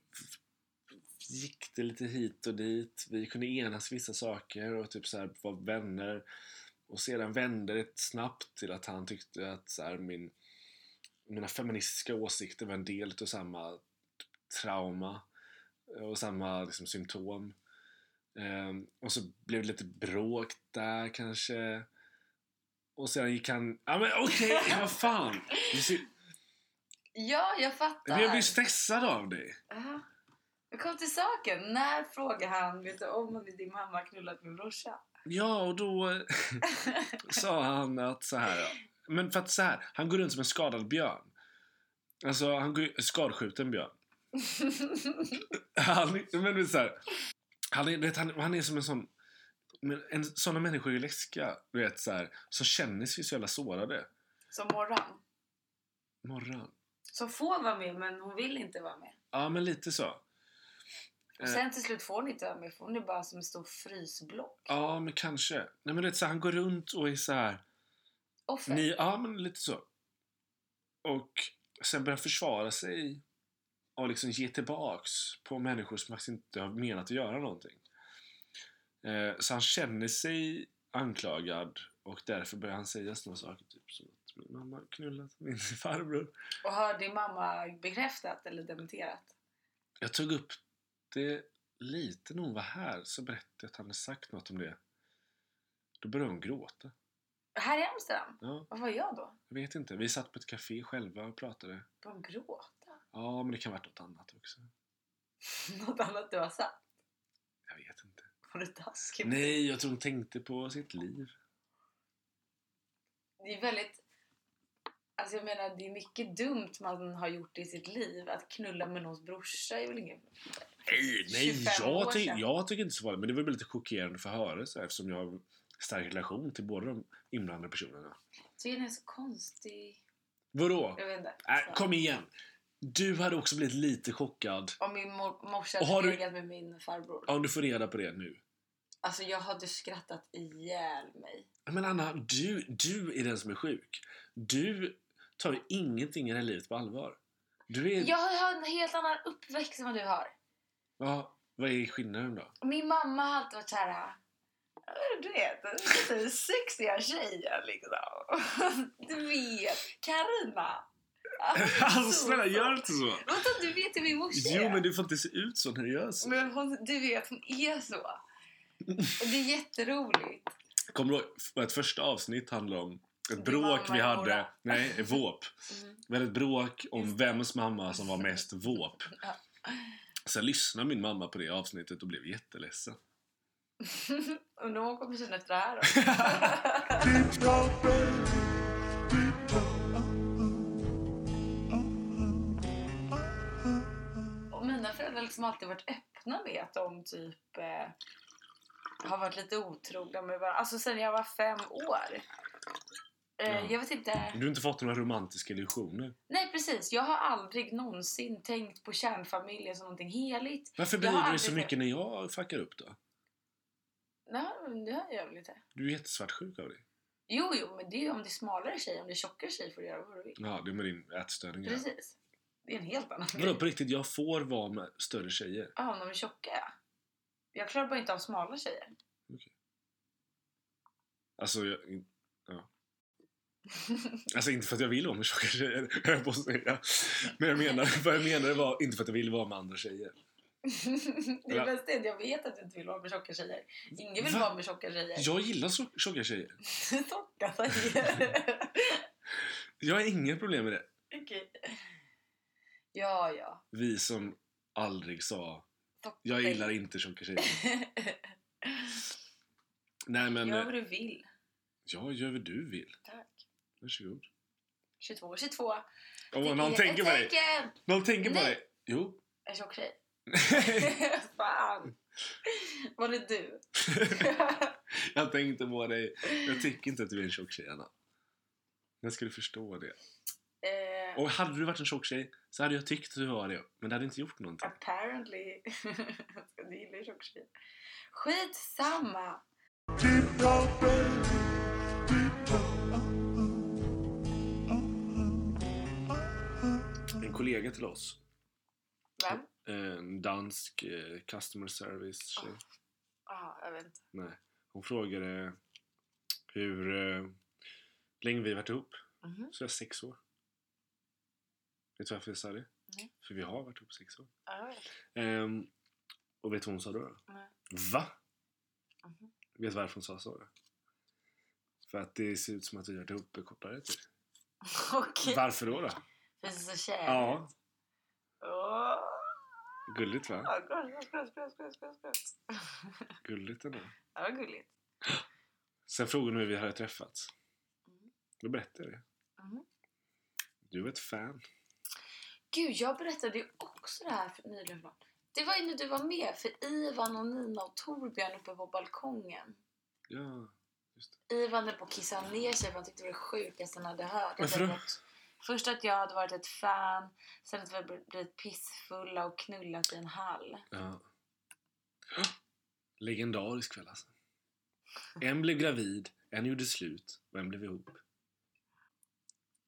[SPEAKER 1] gick det lite hit och dit. Vi kunde enas vissa saker och typ så här vara vänner. Och sedan vände det snabbt till att han tyckte att så här, min, mina feministiska åsikter var en del av samma trauma och samma liksom, symptom. Ehm, och så blev det lite bråk där kanske. Och sen gick han... Ja men okej, vad fan! Ser-
[SPEAKER 2] Ja, jag fattar.
[SPEAKER 1] Jag blir stressad av dig.
[SPEAKER 2] Aha. Men kom till saken. När frågar han vet du om din mamma knullat min brorsa?
[SPEAKER 1] Ja, och då sa han att så här. ja. Men för att så här, han går runt som en skadad björn. Alltså, han går skadskjuten björn. Han, men det är så här, han, är, vet, han, han är som en sån... Men en, såna människor är läskiga, du vet, så här, som känner sig så jävla sårade.
[SPEAKER 2] Som Morran.
[SPEAKER 1] Morran.
[SPEAKER 2] Som får vara med men hon vill inte vara med.
[SPEAKER 1] Ja, men lite så.
[SPEAKER 2] Och
[SPEAKER 1] Eh.
[SPEAKER 2] sen till slut får hon inte vara med för hon är bara som en stor frysblock.
[SPEAKER 1] Ja, men kanske. Nej, men du vet, så här, han går runt och är så här...
[SPEAKER 2] Offer.
[SPEAKER 1] Ni, ja, men lite så. Och sen börjar försvara sig och liksom ge tillbaks på människor som faktiskt inte har menat att göra någonting. Eh, så han känner sig anklagad och därför börjar han säga sådana saker typ som att min mamma knullat min farbror.
[SPEAKER 2] Och har din mamma bekräftat eller dementerat?
[SPEAKER 1] Jag tog upp det lite när hon var här så berättade jag att han hade sagt något om det. Då började hon gråta.
[SPEAKER 2] Här i Amsterdam?
[SPEAKER 1] Ja,
[SPEAKER 2] Vad var jag då?
[SPEAKER 1] jag vet inte. Vi satt på ett café själva och pratade.
[SPEAKER 2] Började hon gråta?
[SPEAKER 1] Ja, men det kan varit något annat också.
[SPEAKER 2] Något annat du har sagt?
[SPEAKER 1] Jag vet inte.
[SPEAKER 2] Var du taskig?
[SPEAKER 1] Nej, jag tror hon tänkte på sitt liv.
[SPEAKER 2] Det är väldigt... Alltså jag menar, det är mycket dumt man har gjort i sitt liv. Att knulla med någons brorsa är väl inget...
[SPEAKER 1] Nej, nej
[SPEAKER 2] 25 år
[SPEAKER 1] jag, ty- jag tycker inte så farligt. Men det var lite chockerande för att höra så här, eftersom jag har en stark relation till båda de inblandade personerna.
[SPEAKER 2] Så är den så konstig.
[SPEAKER 1] Vadå?
[SPEAKER 2] Jag vet inte.
[SPEAKER 1] Äh, kom igen! Du hade också blivit lite chockad
[SPEAKER 2] Om min mor- morsa hade
[SPEAKER 1] du-
[SPEAKER 2] legat med min farbror.
[SPEAKER 1] om du får reda på det nu.
[SPEAKER 2] Alltså jag hade skrattat ihjäl mig.
[SPEAKER 1] Men Anna, du, du är den som är sjuk. Du tar ju ingenting i det här livet på allvar. Du är...
[SPEAKER 2] Jag har en helt annan uppväxt än vad du har.
[SPEAKER 1] Ja, vad är skillnaden då?
[SPEAKER 2] Min mamma har alltid varit såhär... "Äh, Du vet, lite sexiga tjejer liksom. Du vet, Carina.
[SPEAKER 1] Alltså snälla, gör inte så!
[SPEAKER 2] Vadå, du vet hur min morsa
[SPEAKER 1] Jo,
[SPEAKER 2] är?
[SPEAKER 1] men du får inte se ut så när du gör så.
[SPEAKER 2] Men hon, du vet, hon är så. Och det är jätteroligt.
[SPEAKER 1] Kommer du ihåg ett första avsnitt handlade om ett
[SPEAKER 2] Din
[SPEAKER 1] bråk vi hade,
[SPEAKER 2] Mora.
[SPEAKER 1] nej, våp.
[SPEAKER 2] Mm.
[SPEAKER 1] Vi hade ett bråk om vems mamma som var mest våp.
[SPEAKER 2] Ja.
[SPEAKER 1] Sen lyssnade min mamma på det avsnittet och blev jätteledsen.
[SPEAKER 2] Undrar om hon kommer känna efter det här då? liksom alltid varit öppna med att de typ eh, har varit lite otrogna med varandra. Alltså sen jag var fem år. Eh,
[SPEAKER 1] Ja.
[SPEAKER 2] Jag vet inte.
[SPEAKER 1] Du har inte fått några romantiska illusioner.
[SPEAKER 2] Nej precis, jag har aldrig någonsin tänkt på kärnfamiljen som någonting heligt.
[SPEAKER 1] Varför blir
[SPEAKER 2] har
[SPEAKER 1] det så mycket när jag fuckar upp då?
[SPEAKER 2] Nej, det har jag väl inte.
[SPEAKER 1] Du är jättesvartsjuk av det.
[SPEAKER 2] Jo, jo, men det är ju om det är smalare tjej. Om det är tjockare tjej får du göra vad du vill.
[SPEAKER 1] Ja, det är med din ätstörning.
[SPEAKER 2] Precis. Det är en helt annan
[SPEAKER 1] Vadå på riktigt, jag får vara med större tjejer.
[SPEAKER 2] Ja, om de är tjocka ja. Jag klarar bara inte av smala tjejer.
[SPEAKER 1] Alltså, jag, ja. Alltså inte för att jag vill vara med tjocka tjejer, jag på att säga. Men jag menar, vad jag menade var inte för att jag vill vara med andra tjejer.
[SPEAKER 2] det bästa är att jag vet att du inte vill vara med tjocka tjejer. Ingen vill
[SPEAKER 1] Va?
[SPEAKER 2] vara med tjocka tjejer.
[SPEAKER 1] Jag gillar tjocka tjejer.
[SPEAKER 2] Tjocka tjejer.
[SPEAKER 1] Jag har inga problem med det.
[SPEAKER 2] Okej. Ja, ja.
[SPEAKER 1] Vi som aldrig sa jag gillar inte tjocka tjejer. Nej men,
[SPEAKER 2] Gör vad du vill.
[SPEAKER 1] ja gör vad du vill.
[SPEAKER 2] Tack.
[SPEAKER 1] Varsågod.
[SPEAKER 2] 22, 22.
[SPEAKER 1] Åh,
[SPEAKER 2] Det
[SPEAKER 1] någon tänker på dig. Någon tänker på dig. Jo.
[SPEAKER 2] En tjock tjej. Fan. Var det du?
[SPEAKER 1] jag tänkte på dig. Jag tycker inte att du är en tjock tjej, Anna. Jag skulle förstå det. Och hade du varit en tjock tjej så hade jag tyckt att du var det. Men det hade inte gjort någonting.
[SPEAKER 2] apparently. du gillar ju tjock tjej. Skitsamma.
[SPEAKER 1] En kollega till oss,
[SPEAKER 2] Vem?
[SPEAKER 1] en dansk eh, customer service tjej.
[SPEAKER 2] Ja, jag vet inte.
[SPEAKER 1] Nej. Hon frågade hur eh, länge vi varit ihop.
[SPEAKER 2] Mhm.
[SPEAKER 1] Så jag sex år. Vet du varför jag sa det?
[SPEAKER 2] Nej.
[SPEAKER 1] För vi har varit ihop sex år.
[SPEAKER 2] Ja.
[SPEAKER 1] Ehm, och vet du vad hon sa då? då?
[SPEAKER 2] Nej.
[SPEAKER 1] Va?
[SPEAKER 2] Mhm.
[SPEAKER 1] Vet du varför hon sa så? Då? För att det ser ut som att vi har varit ihop kortare tid.
[SPEAKER 2] Okej.
[SPEAKER 1] Varför då? då?
[SPEAKER 2] Finns det så kärlek?
[SPEAKER 1] Ja,
[SPEAKER 2] Åh.
[SPEAKER 1] gulligt va?
[SPEAKER 2] Ja, gross, gross, gross, gross.
[SPEAKER 1] Gulligt ändå.
[SPEAKER 2] Ja, gulligt.
[SPEAKER 1] Sen frågade hon hur vi hade träffats.
[SPEAKER 2] Mm.
[SPEAKER 1] Då berättade jag det.
[SPEAKER 2] Mhm.
[SPEAKER 1] Du var ett fan.
[SPEAKER 2] Gud, jag berättade ju också det här för nyligen. Det var ju när du var med, för Ivan och Nina och Torbjörn uppe på balkongen.
[SPEAKER 1] Ja.
[SPEAKER 2] Ivan höll på att kissa ner sig för han tyckte det var det sjukaste han hade hört.
[SPEAKER 1] Varför
[SPEAKER 2] jag
[SPEAKER 1] då?
[SPEAKER 2] Först att jag hade varit ett fan, sen att vi hade blivit pissfulla och knullat i en hall.
[SPEAKER 1] ja. Legendarisk kväll alltså. En blev gravid, en gjorde slut och en blev ihop.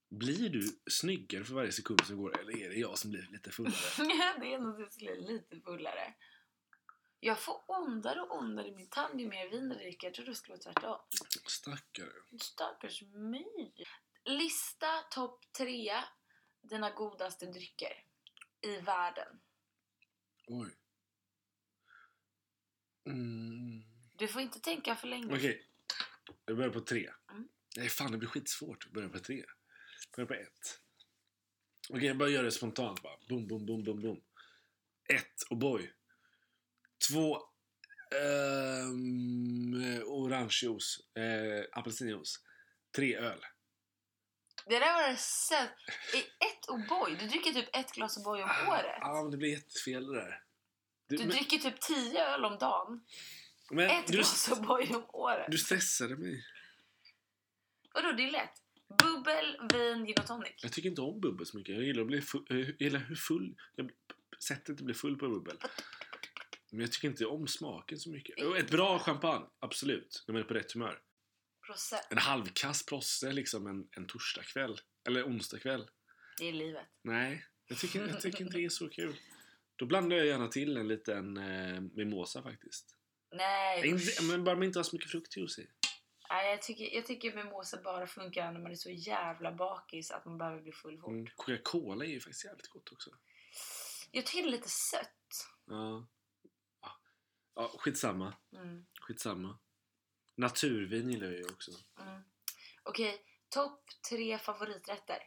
[SPEAKER 1] Blir du snyggare för varje sekund som går eller är det jag som blir lite fullare?
[SPEAKER 2] det är nog du skulle bli lite fullare. Jag får ondare och ondare i min tand ju mer vin jag dricker. Jag tror det skulle vara tvärtom.
[SPEAKER 1] Stackare.
[SPEAKER 2] Stackars mig. Lista topp tre dina godaste drycker i världen.
[SPEAKER 1] Oj. Mm.
[SPEAKER 2] Du får inte tänka för länge.
[SPEAKER 1] Okej. Jag börjar på tre.
[SPEAKER 2] Mm.
[SPEAKER 1] Nej, fan det blir skitsvårt att börja på tre. Börja på ett. Okej, jag bara gör det spontant bara. Boom, boom, boom, boom, boom. Ett, och boy. Två. Ehm, orangejuice. Eh, apelsinjuice. Tre öl.
[SPEAKER 2] Det där var det. I ett O'boy. Du dricker typ ett glas O'boy om året.
[SPEAKER 1] Ja, men det blir jättefel det där. Du,
[SPEAKER 2] Du
[SPEAKER 1] men,
[SPEAKER 2] dricker typ tio öl om dagen.
[SPEAKER 1] men
[SPEAKER 2] Ett
[SPEAKER 1] du,
[SPEAKER 2] glas O'boy om året.
[SPEAKER 1] du stressade mig.
[SPEAKER 2] Vadå, det är lätt. Bubbel, vin, gin och tonic.
[SPEAKER 1] Jag tycker inte om bubbel så mycket. Jag gillar, att bli full, jag gillar hur full... Jag, blir- sättet att bli full på bubbel. Men jag tycker inte om smaken så mycket. Ett bra champagne, absolut. När man är på rätt humör.
[SPEAKER 2] Procent.
[SPEAKER 1] En halvkass prosse liksom en, en torsdagkväll. Eller onsdagkväll.
[SPEAKER 2] Det är livet.
[SPEAKER 1] Nej, jag tycker, jag tycker inte det är så kul. Då blandar jag gärna till en liten eh, mimosa faktiskt.
[SPEAKER 2] Nej,
[SPEAKER 1] Inte, men bara man inte har så mycket fruktjuice i.
[SPEAKER 2] Nej, jag tycker, jag tycker mimosa bara funkar när man är så jävla bakis att man behöver bli full fort.
[SPEAKER 1] Mm. Coca-Cola är ju faktiskt jävligt gott också.
[SPEAKER 2] Jag tycker det är lite sött.
[SPEAKER 1] Ja. Ja, ja skitsamma.
[SPEAKER 2] Mm.
[SPEAKER 1] Skitsamma. Naturvin gillar jag ju också.
[SPEAKER 2] Mm. Okej, topp tre favoriträtter.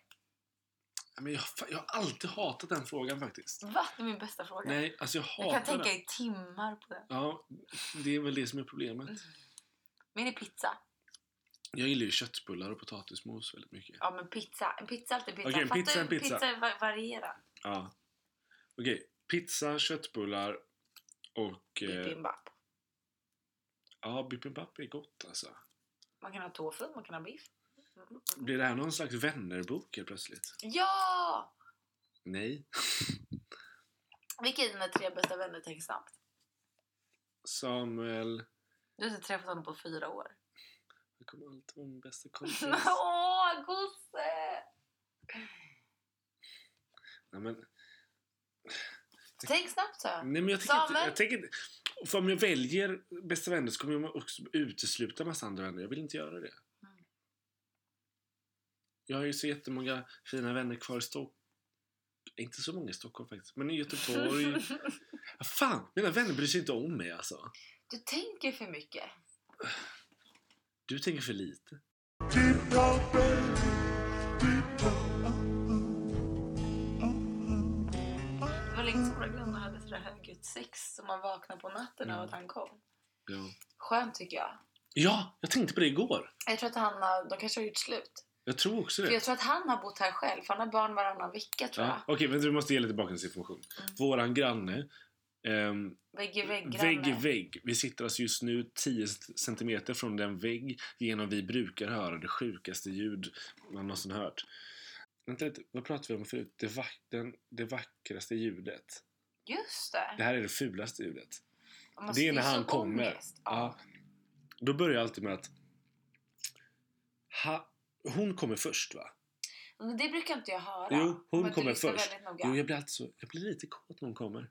[SPEAKER 1] Men jag, jag har alltid hatat den frågan faktiskt.
[SPEAKER 2] Va? Det är min bästa fråga.
[SPEAKER 1] Nej, alltså jag hatar
[SPEAKER 2] jag kan tänka
[SPEAKER 1] den.
[SPEAKER 2] i timmar på det.
[SPEAKER 1] Ja, det är väl det som är problemet.
[SPEAKER 2] Min är pizza.
[SPEAKER 1] Jag gillar ju köttbullar och potatismos väldigt mycket.
[SPEAKER 2] Ja, men pizza. En pizza är alltid pizza.
[SPEAKER 1] Okej,
[SPEAKER 2] Fattar
[SPEAKER 1] pizza är pizza.
[SPEAKER 2] Pizza va- varierar.
[SPEAKER 1] Ja. Okej, pizza, köttbullar och... Eh,
[SPEAKER 2] Bibimbap.
[SPEAKER 1] ja, bibimbap är gott alltså.
[SPEAKER 2] Man kan ha tofu, man kan ha biff.
[SPEAKER 1] Blir det här någon slags vännerbok helt plötsligt?
[SPEAKER 2] Ja!
[SPEAKER 1] Nej.
[SPEAKER 2] Vilka är dina tre bästa vänner? Tänk snabbt.
[SPEAKER 1] Samuel...
[SPEAKER 2] Du har inte träffat honom på fyra år.
[SPEAKER 1] Jag kommer alltid vara min bästa kompis.
[SPEAKER 2] Åh, gosse!
[SPEAKER 1] Nej, men,
[SPEAKER 2] Tänk snabbt så.
[SPEAKER 1] nej, men jag tänker inte... Jag tänker för om jag väljer bästa vänner så kommer jag också utesluta massa andra vänner. Jag vill inte göra det.
[SPEAKER 2] Mm.
[SPEAKER 1] Jag har ju så jättemånga fina vänner kvar i Stockholm. Inte så många i Stockholm faktiskt, men i Göteborg. Fan, mina vänner bryr sig inte om mig alltså.
[SPEAKER 2] Du tänker för mycket.
[SPEAKER 1] Du tänker för lite.
[SPEAKER 2] Det var länge sedan våra grannar hade sådär högljutt sex som man vaknade på natten av att han kom.
[SPEAKER 1] Ja.
[SPEAKER 2] Skönt tycker jag.
[SPEAKER 1] ja, jag tänkte på det igår.
[SPEAKER 2] Jag tror att han har, de kanske har gjort slut.
[SPEAKER 1] Jag tror också
[SPEAKER 2] För
[SPEAKER 1] det.
[SPEAKER 2] jag tror att han har bott här själv, för han har barn varannan vecka tror
[SPEAKER 1] Ja.
[SPEAKER 2] jag.
[SPEAKER 1] Okej, men du måste ge lite bakgrundsinformation.
[SPEAKER 2] Mm.
[SPEAKER 1] Våran granne, ehm,
[SPEAKER 2] Vägg i vägg
[SPEAKER 1] vägg i vägg. Vi sitter alltså just nu 10 centimeter från den vägg genom vi brukar höra det sjukaste ljud man någonsin hört. Vänta lite, vad pratade vi om förut? Det, vack, den, det vackraste ljudet.
[SPEAKER 2] Just det.
[SPEAKER 1] Det här är det fulaste ljudet.
[SPEAKER 2] Man
[SPEAKER 1] det är när han kommer.
[SPEAKER 2] ångest. Ja.
[SPEAKER 1] Då börjar jag alltid med att ha, hon kommer först va?
[SPEAKER 2] Men det brukar inte jag höra.
[SPEAKER 1] Jo, hon kommer först. Jo, jag blir alltid så, jag blir lite kåt när hon kommer.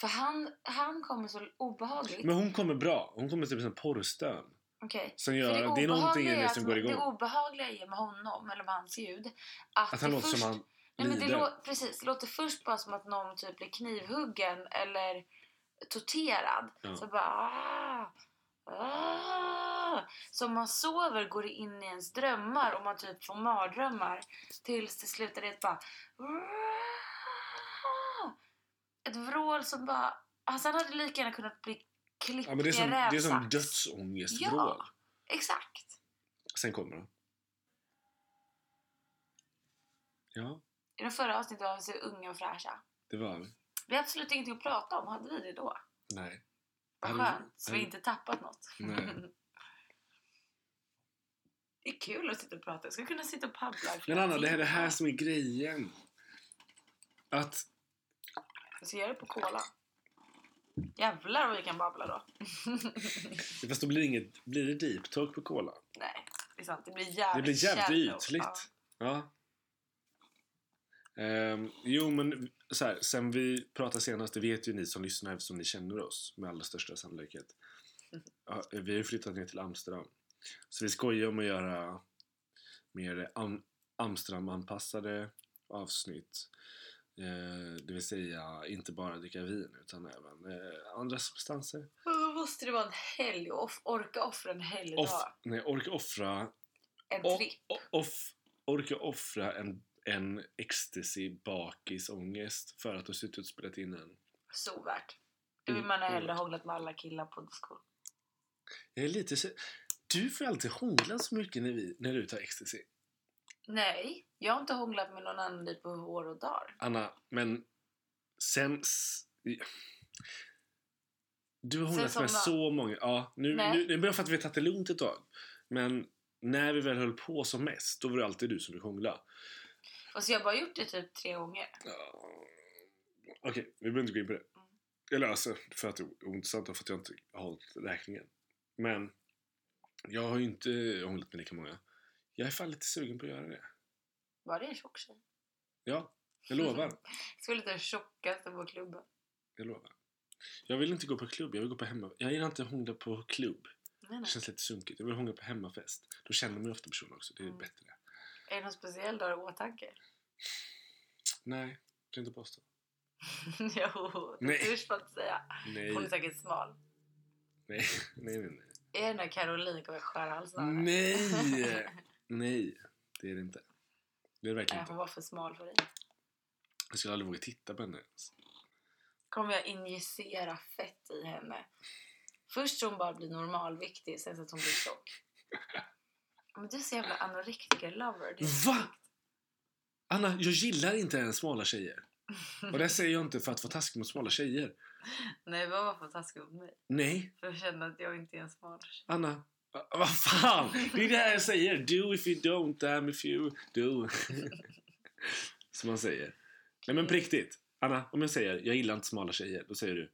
[SPEAKER 2] För han, han kommer så obehagligt.
[SPEAKER 1] Men hon kommer bra. Hon kommer typ som porrstön.
[SPEAKER 2] Okej.
[SPEAKER 1] Som
[SPEAKER 2] För
[SPEAKER 1] gör, det, är någonting i henne som
[SPEAKER 2] att-
[SPEAKER 1] går
[SPEAKER 2] Det
[SPEAKER 1] igång.
[SPEAKER 2] obehagliga är med honom, eller med hans ljud, att,
[SPEAKER 1] Att han
[SPEAKER 2] det
[SPEAKER 1] låter
[SPEAKER 2] först,
[SPEAKER 1] som han
[SPEAKER 2] nej, men det, lå, precis, det låter först bara som att någon typ blir knivhuggen eller torterad.
[SPEAKER 1] Ja.
[SPEAKER 2] Så bara ah, ah. Så om man sover går det in i ens drömmar och man typ får mardrömmar tills det slutar i ett bara ah. Ett vrål som bara... Alltså han hade lika gärna kunnat bli klippt
[SPEAKER 1] Ja, men det är som, det är som dödsångestvrål.
[SPEAKER 2] Ja. Exakt.
[SPEAKER 1] Sen kommer de. Ja,
[SPEAKER 2] I det förra avsnittet var vi så unga och fräscha.
[SPEAKER 1] det var vi.
[SPEAKER 2] Vi har absolut ingenting att prata om. Hade vi det då?
[SPEAKER 1] Nej.
[SPEAKER 2] Vad skönt. Så vi
[SPEAKER 1] hade-
[SPEAKER 2] inte tappat något.
[SPEAKER 1] Nej.
[SPEAKER 2] det är kul att sitta och prata. Jag skulle kunna sitta och pabbla i
[SPEAKER 1] Men Anna, det är det här som är grejen. Att
[SPEAKER 2] Jag ska göra det på cola. Jävlar vad vi kan babbla då.
[SPEAKER 1] Fast då blir det, inget, blir det deep talk på cola.
[SPEAKER 2] Nej, det är sant. Det blir jävligt
[SPEAKER 1] Det blir jävligt
[SPEAKER 2] shallow.
[SPEAKER 1] ytligt.
[SPEAKER 2] Ja.
[SPEAKER 1] Ehm, jo, men så här, sen vi pratade senast, det vet ju ni som lyssnar eftersom ni känner oss med allra största sannolikhet. Ja, vi har ju flyttat ner till Amsterdam. Så vi skojar om att göra mer am- Amsterdam-anpassade avsnitt. Eh, det vill säga inte bara dricka vin utan även eh, andra substanser.
[SPEAKER 2] Och Då måste det vara en helg och off- orka offra en helgdag.
[SPEAKER 1] Off, nej, orka offra
[SPEAKER 2] En tripp.
[SPEAKER 1] off, orka offra en, en ecstasy bakis ångest för att ha suttit och spelat in en.
[SPEAKER 2] Så värt. Då vill man
[SPEAKER 1] Mm,
[SPEAKER 2] hellre
[SPEAKER 1] mm.
[SPEAKER 2] hånglat med alla killar på disco.
[SPEAKER 1] Jag är lite så... Du får alltid hångla så mycket när, vi, när du tar ecstasy.
[SPEAKER 2] Nej, jag har inte hånglat med någon annan i på år och dagar.
[SPEAKER 1] Anna, men sen... Du har hånglat med så många... Ja, nu,
[SPEAKER 2] Nej.
[SPEAKER 1] nu, det är bara för att vi har tagit det lugnt ett tag. Men när vi väl höll på som mest, då var det alltid du som fick hångla.
[SPEAKER 2] Och så jag har bara gjort det typ tre gånger.
[SPEAKER 1] Ja. Okej, vi behöver inte gå in på det.
[SPEAKER 2] Mm.
[SPEAKER 1] Eller alltså, för att det är ointressant och för att jag inte har hållit räkningen. Men jag har ju inte hånglat med lika många. Jag är fan lite sugen på att göra det.
[SPEAKER 2] Var det en tjock tjej?
[SPEAKER 1] Ja, jag lovar.
[SPEAKER 2] Jag skulle den tjockaste på klubben.
[SPEAKER 1] Jag lovar. Jag vill inte gå på klubb, jag vill gå på hemma... Jag gillar inte att hångla på klubb.
[SPEAKER 2] Nej,
[SPEAKER 1] Det
[SPEAKER 2] nej.
[SPEAKER 1] känns lite sunkigt. Jag vill hångla på hemmafest. Då känner man ju ofta personen också. Det är
[SPEAKER 2] Mm.
[SPEAKER 1] bättre.
[SPEAKER 2] Är det någon speciell har i åtanke?
[SPEAKER 1] Nej, kan inte påstå.
[SPEAKER 2] jo, det törs man inte säga.
[SPEAKER 1] Nej,
[SPEAKER 2] Hon är säkert smal.
[SPEAKER 1] nej, nej, nej. nej.
[SPEAKER 2] Är det när Caroline kommer skära halsen av?
[SPEAKER 1] Nej! Nej, det är det inte. Det är det verkligen inte.
[SPEAKER 2] hon var för smal för dig.
[SPEAKER 1] Jag skulle aldrig våga titta på henne ens.
[SPEAKER 2] Kommer jag injicera fett i henne. Först så hon bara blir normalviktig, sen så att hon blir tjock. Men du är så jävla anorektiker-lover. Det
[SPEAKER 1] Va? Anna, jag gillar inte ens smala tjejer. Och det säger jag inte för att vara taskig mot smala tjejer.
[SPEAKER 2] Nej, var för taskigt mot mig?
[SPEAKER 1] Nej,
[SPEAKER 2] För jag kände att jag inte är en smal tjej.
[SPEAKER 1] Anna. Va- Vad fan! Det är det här jag säger. Do if you don't, damn if you do. Som man säger. Nej men på riktigt. Anna, om jag säger jag gillar inte smala tjejer, då säger du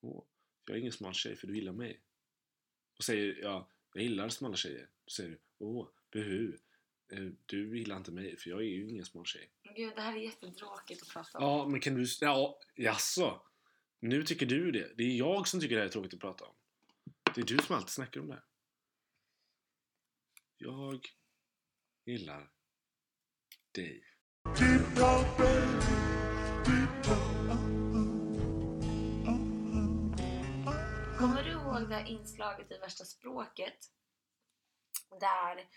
[SPEAKER 1] Åh, jag är ingen smal tjej för du gillar mig. Och säger jag, jag gillar smala tjejer. Då säger du, åh, buhu. Eh, Du gillar inte mig för jag är ju ingen smal tjej.
[SPEAKER 2] Gud, det här är jättetråkigt att prata om.
[SPEAKER 1] Ja, men kan du... Ja, jaså? Nu tycker du det. Det är jag som tycker det här är tråkigt att prata om. Det är du som alltid snackar om det här. Jag gillar dig.
[SPEAKER 2] Kommer du ihåg det här inslaget i Värsta språket? Där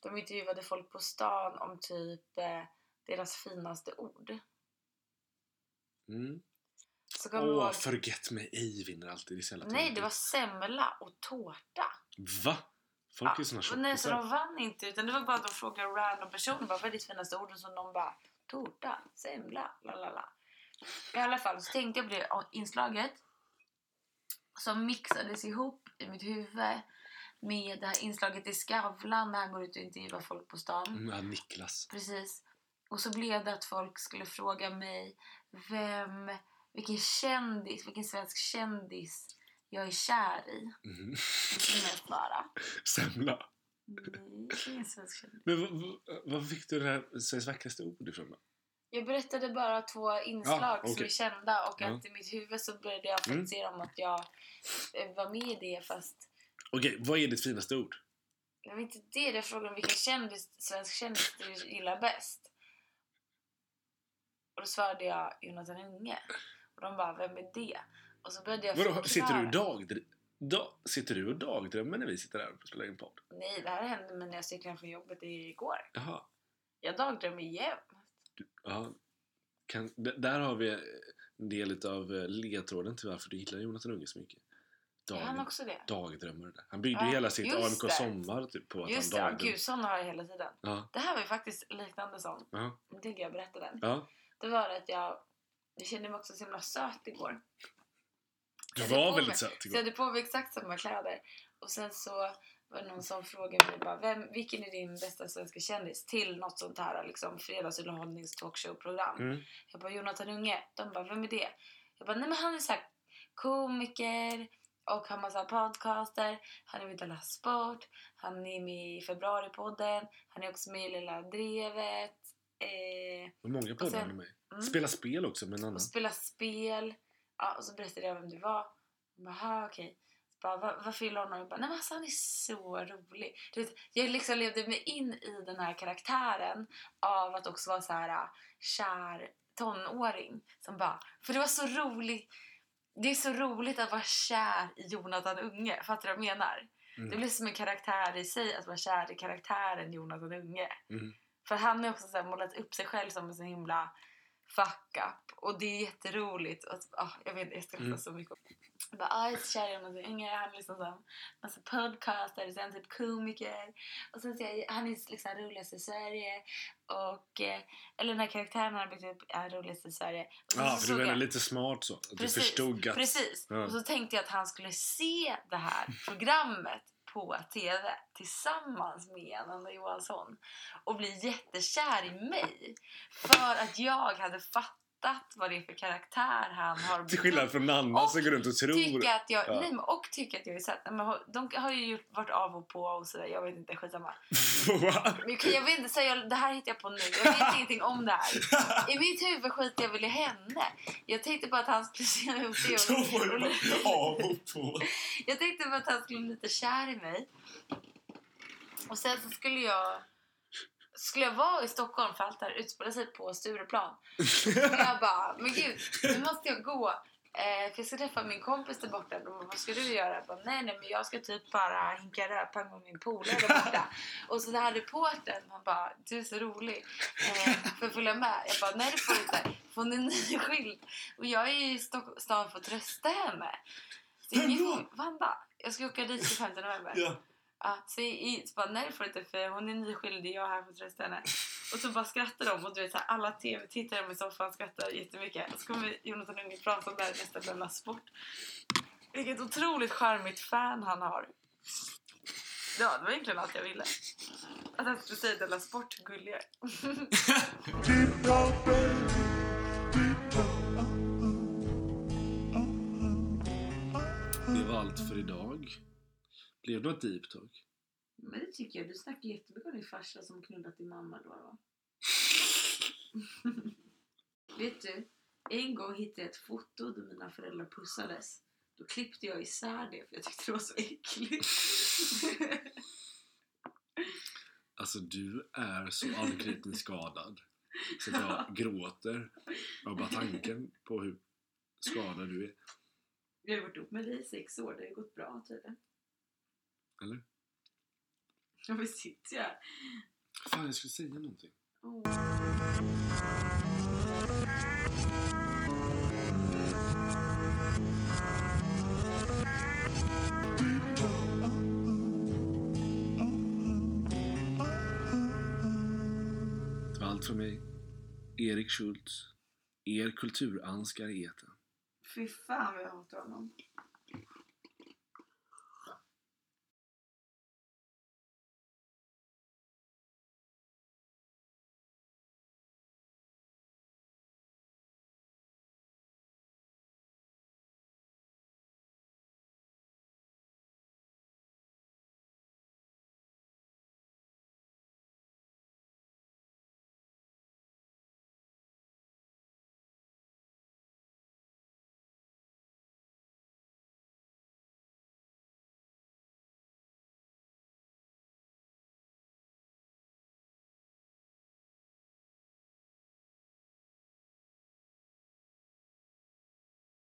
[SPEAKER 2] de intervjuade folk på stan om typ eh, deras finaste ord.
[SPEAKER 1] Mm.
[SPEAKER 2] Så
[SPEAKER 1] Åh,
[SPEAKER 2] ihåg...
[SPEAKER 1] forget me ej vinner alltid. Det är så jävla
[SPEAKER 2] Nej, det var semla och tårta.
[SPEAKER 1] Va? Folk är såna
[SPEAKER 2] Ja, nej, så de vann inte utan det var bara att de frågade random personer bara vad är ditt finaste ord och så någon bara tårta, semla, la la la. I alla fall så tänkte jag på det inslaget som mixades ihop i mitt huvud med det här inslaget i Skavlan när han går ut och intervjuar folk på stan.
[SPEAKER 1] Mm, ja, Niklas.
[SPEAKER 2] Precis. Och så blev det att folk skulle fråga mig vem, vilken kändis, vilken svensk kändis jag är kär i.
[SPEAKER 1] Mm.
[SPEAKER 2] Det skulle jag svara.
[SPEAKER 1] Semla.
[SPEAKER 2] Nej, det ingen svensk kändis.
[SPEAKER 1] Men vad, fick du det här Sveriges vackraste ord ifrån då?
[SPEAKER 2] Jag berättade bara två inslag
[SPEAKER 1] Ja,
[SPEAKER 2] som
[SPEAKER 1] okej.
[SPEAKER 2] är kända och
[SPEAKER 1] Ja.
[SPEAKER 2] att i mitt huvud så började jag
[SPEAKER 1] Mm.
[SPEAKER 2] fantisera om att jag eh, var med i det fast
[SPEAKER 1] Okej, vad är ditt finaste ord?
[SPEAKER 2] det var inte det jag frågade om vilken kändis, svensk kändis du gillar bäst. Och då svarade jag Jonathan Unge. Och de bara, vem är det? Och så började jag
[SPEAKER 1] Vadå, sitter du, dag, dag, sitter du och dagdrömmer när vi sitter där och spelar in podd?
[SPEAKER 2] Nej, det här hände mig när jag cyklade från jobbet igår.
[SPEAKER 1] Jaha. Jag
[SPEAKER 2] dagdrömmer jämt.
[SPEAKER 1] Ja, kan, där har vi en del av ledtråden till varför du gillar Jonathan Unge så mycket.
[SPEAKER 2] Är han
[SPEAKER 1] Dag,
[SPEAKER 2] också det?
[SPEAKER 1] dagdrömmare. där. Han byggde
[SPEAKER 2] Ja,
[SPEAKER 1] hela sitt AMK
[SPEAKER 2] det.
[SPEAKER 1] Sommar typ, på att
[SPEAKER 2] Just det,
[SPEAKER 1] han
[SPEAKER 2] ja,
[SPEAKER 1] dagdrömmer.
[SPEAKER 2] gud har jag hela tiden.
[SPEAKER 1] Ja,
[SPEAKER 2] Det här var ju faktiskt liknande sån.
[SPEAKER 1] ja,
[SPEAKER 2] Nu tänker jag berätta den.
[SPEAKER 1] ja.
[SPEAKER 2] Det var att jag, jag kände mig också så himla söt igår.
[SPEAKER 1] Du var väldigt
[SPEAKER 2] mig-
[SPEAKER 1] söt
[SPEAKER 2] Så jag
[SPEAKER 1] igår.
[SPEAKER 2] hade på mig exakt samma kläder. Och sen så var det någon som frågade mig bara, Vem, vilken är din bästa svenska kändis? Till något sånt här liksom fredagsunderhållnings talkshow-program.
[SPEAKER 1] Mm.
[SPEAKER 2] Jag bara, Jonathan Unge. De bara, vem är det? Jag bara, nej men han är så här komiker och har massa podcaster. Han är med i Della Sport. Han är med i Februaripodden. Han är också med i Lilla Drevet. Eh,
[SPEAKER 1] Och många poddar
[SPEAKER 2] sen-
[SPEAKER 1] med mig.
[SPEAKER 2] Mm.
[SPEAKER 1] Spela spel också med en annan.
[SPEAKER 2] och spela spel. Ja, och så berättade jag vem det var. Jag bara, "Aha, okej. Bara, "Va- varför gillar honom? Jag bara, nej men alltså han är så rolig. Du vet, jag liksom levde mig in i den här karaktären av att också vara så här äh, kär tonåring. Som bara, för det var så roligt. Det är så roligt att vara kär i Jonathan Unge. Fattar du vad jag menar?
[SPEAKER 1] Mm.
[SPEAKER 2] Det blir som en karaktär i sig att vara kär i karaktären Jonathan Unge.
[SPEAKER 1] Mm.
[SPEAKER 2] För han har också så målat upp sig själv som en så himla fuck up. Och det är jätteroligt. Och, ah, jag vet jag skrattar
[SPEAKER 1] Mm.
[SPEAKER 2] så mycket. Jag bara, ah, jag är så kär i honom. Unga, Han är liksom så, massa podcaster, sen typ komiker. Och sen ser jag, han är liksom roligast i Sverige. Och, eh, eller den här karaktären han har byggt upp är roligast i Sverige.
[SPEAKER 1] Ja,
[SPEAKER 2] så
[SPEAKER 1] för du menar
[SPEAKER 2] jag-
[SPEAKER 1] lite smart så. Att du
[SPEAKER 2] Precis,
[SPEAKER 1] förstod att...
[SPEAKER 2] Precis.
[SPEAKER 1] Ja.
[SPEAKER 2] Och så tänkte jag att han skulle se det här programmet på TV tillsammans med Anna Johansson och bli jättekär i mig för att jag hade fattat vad det är för karaktär han har
[SPEAKER 1] Till skillnad från Nanna som går runt och tror...
[SPEAKER 2] tycka att jag,
[SPEAKER 1] Ja.
[SPEAKER 2] nej, men och tycka att jag är söt. Men De har ju gjort, varit av och på och sådär. Jag vet inte, skitsamma. Men jag, vet inte, så jag, det här hittar jag på nu. Jag vet ingenting om det här. I mitt huvud skiter jag väl i henne. Jag tänkte bara att han skulle se ihop det.
[SPEAKER 1] Av och på.
[SPEAKER 2] Jag tänkte bara att han skulle bli lite kär i mig. Och sen så skulle jag skulle jag vara i Stockholm för allt det här utspelar sig på Stureplan. Och jag bara, men gud, nu måste jag gå. Eh, för jag ska träffa min kompis där borta. De bara, vad ska du göra? Jag bara, nej, nej, men jag ska typ bara hinka rödpang med min polare där borta. Och så det här reportern, han bara, du är så rolig. Eh, får jag följa med? Jag bara, nej det får du inte. För hon är nyskild. Och jag är i Stock- stan för att trösta henne. Så
[SPEAKER 1] då?
[SPEAKER 2] får- Vanda. Jag ska åka dit 25 november.
[SPEAKER 1] Ja.
[SPEAKER 2] Ja, så, i, så bara, nej det får inte för hon är är jag här för att trösta henne. Och så bara skrattar de och du vet så här, alla tv-tittare med soffan skrattar jättemycket. Och så kommer Jonathan Unge prata om det här i nästa Della Sport. Vilket otroligt charmigt fan han har. Ja, det var egentligen allt jag ville. Att han skulle säga Della Sport gulligare.
[SPEAKER 1] Det var allt för idag. Blev det något deep talk?
[SPEAKER 2] Men det tycker jag. Du snackar jättemycket om din farsa som knullat din mamma då va? Vet du? En gång hittade jag ett foto där mina föräldrar pussades. Då klippte jag isär det för jag tyckte det var så äckligt.
[SPEAKER 1] Alltså du är så anknytningsskadad. Så att jag gråter av bara tanken på hur skadad du är.
[SPEAKER 2] Jag har varit ihop med dig i sex år. Det har ju gått bra tydligen.
[SPEAKER 1] Eller?
[SPEAKER 2] Ja, vi sitter ju här.
[SPEAKER 1] Fan, jag skulle säga någonting.
[SPEAKER 2] Åh.
[SPEAKER 1] Det var allt för mig. Erik Schultz. Er kulturanskare i etern.
[SPEAKER 2] Fy fan vad jag hatar honom.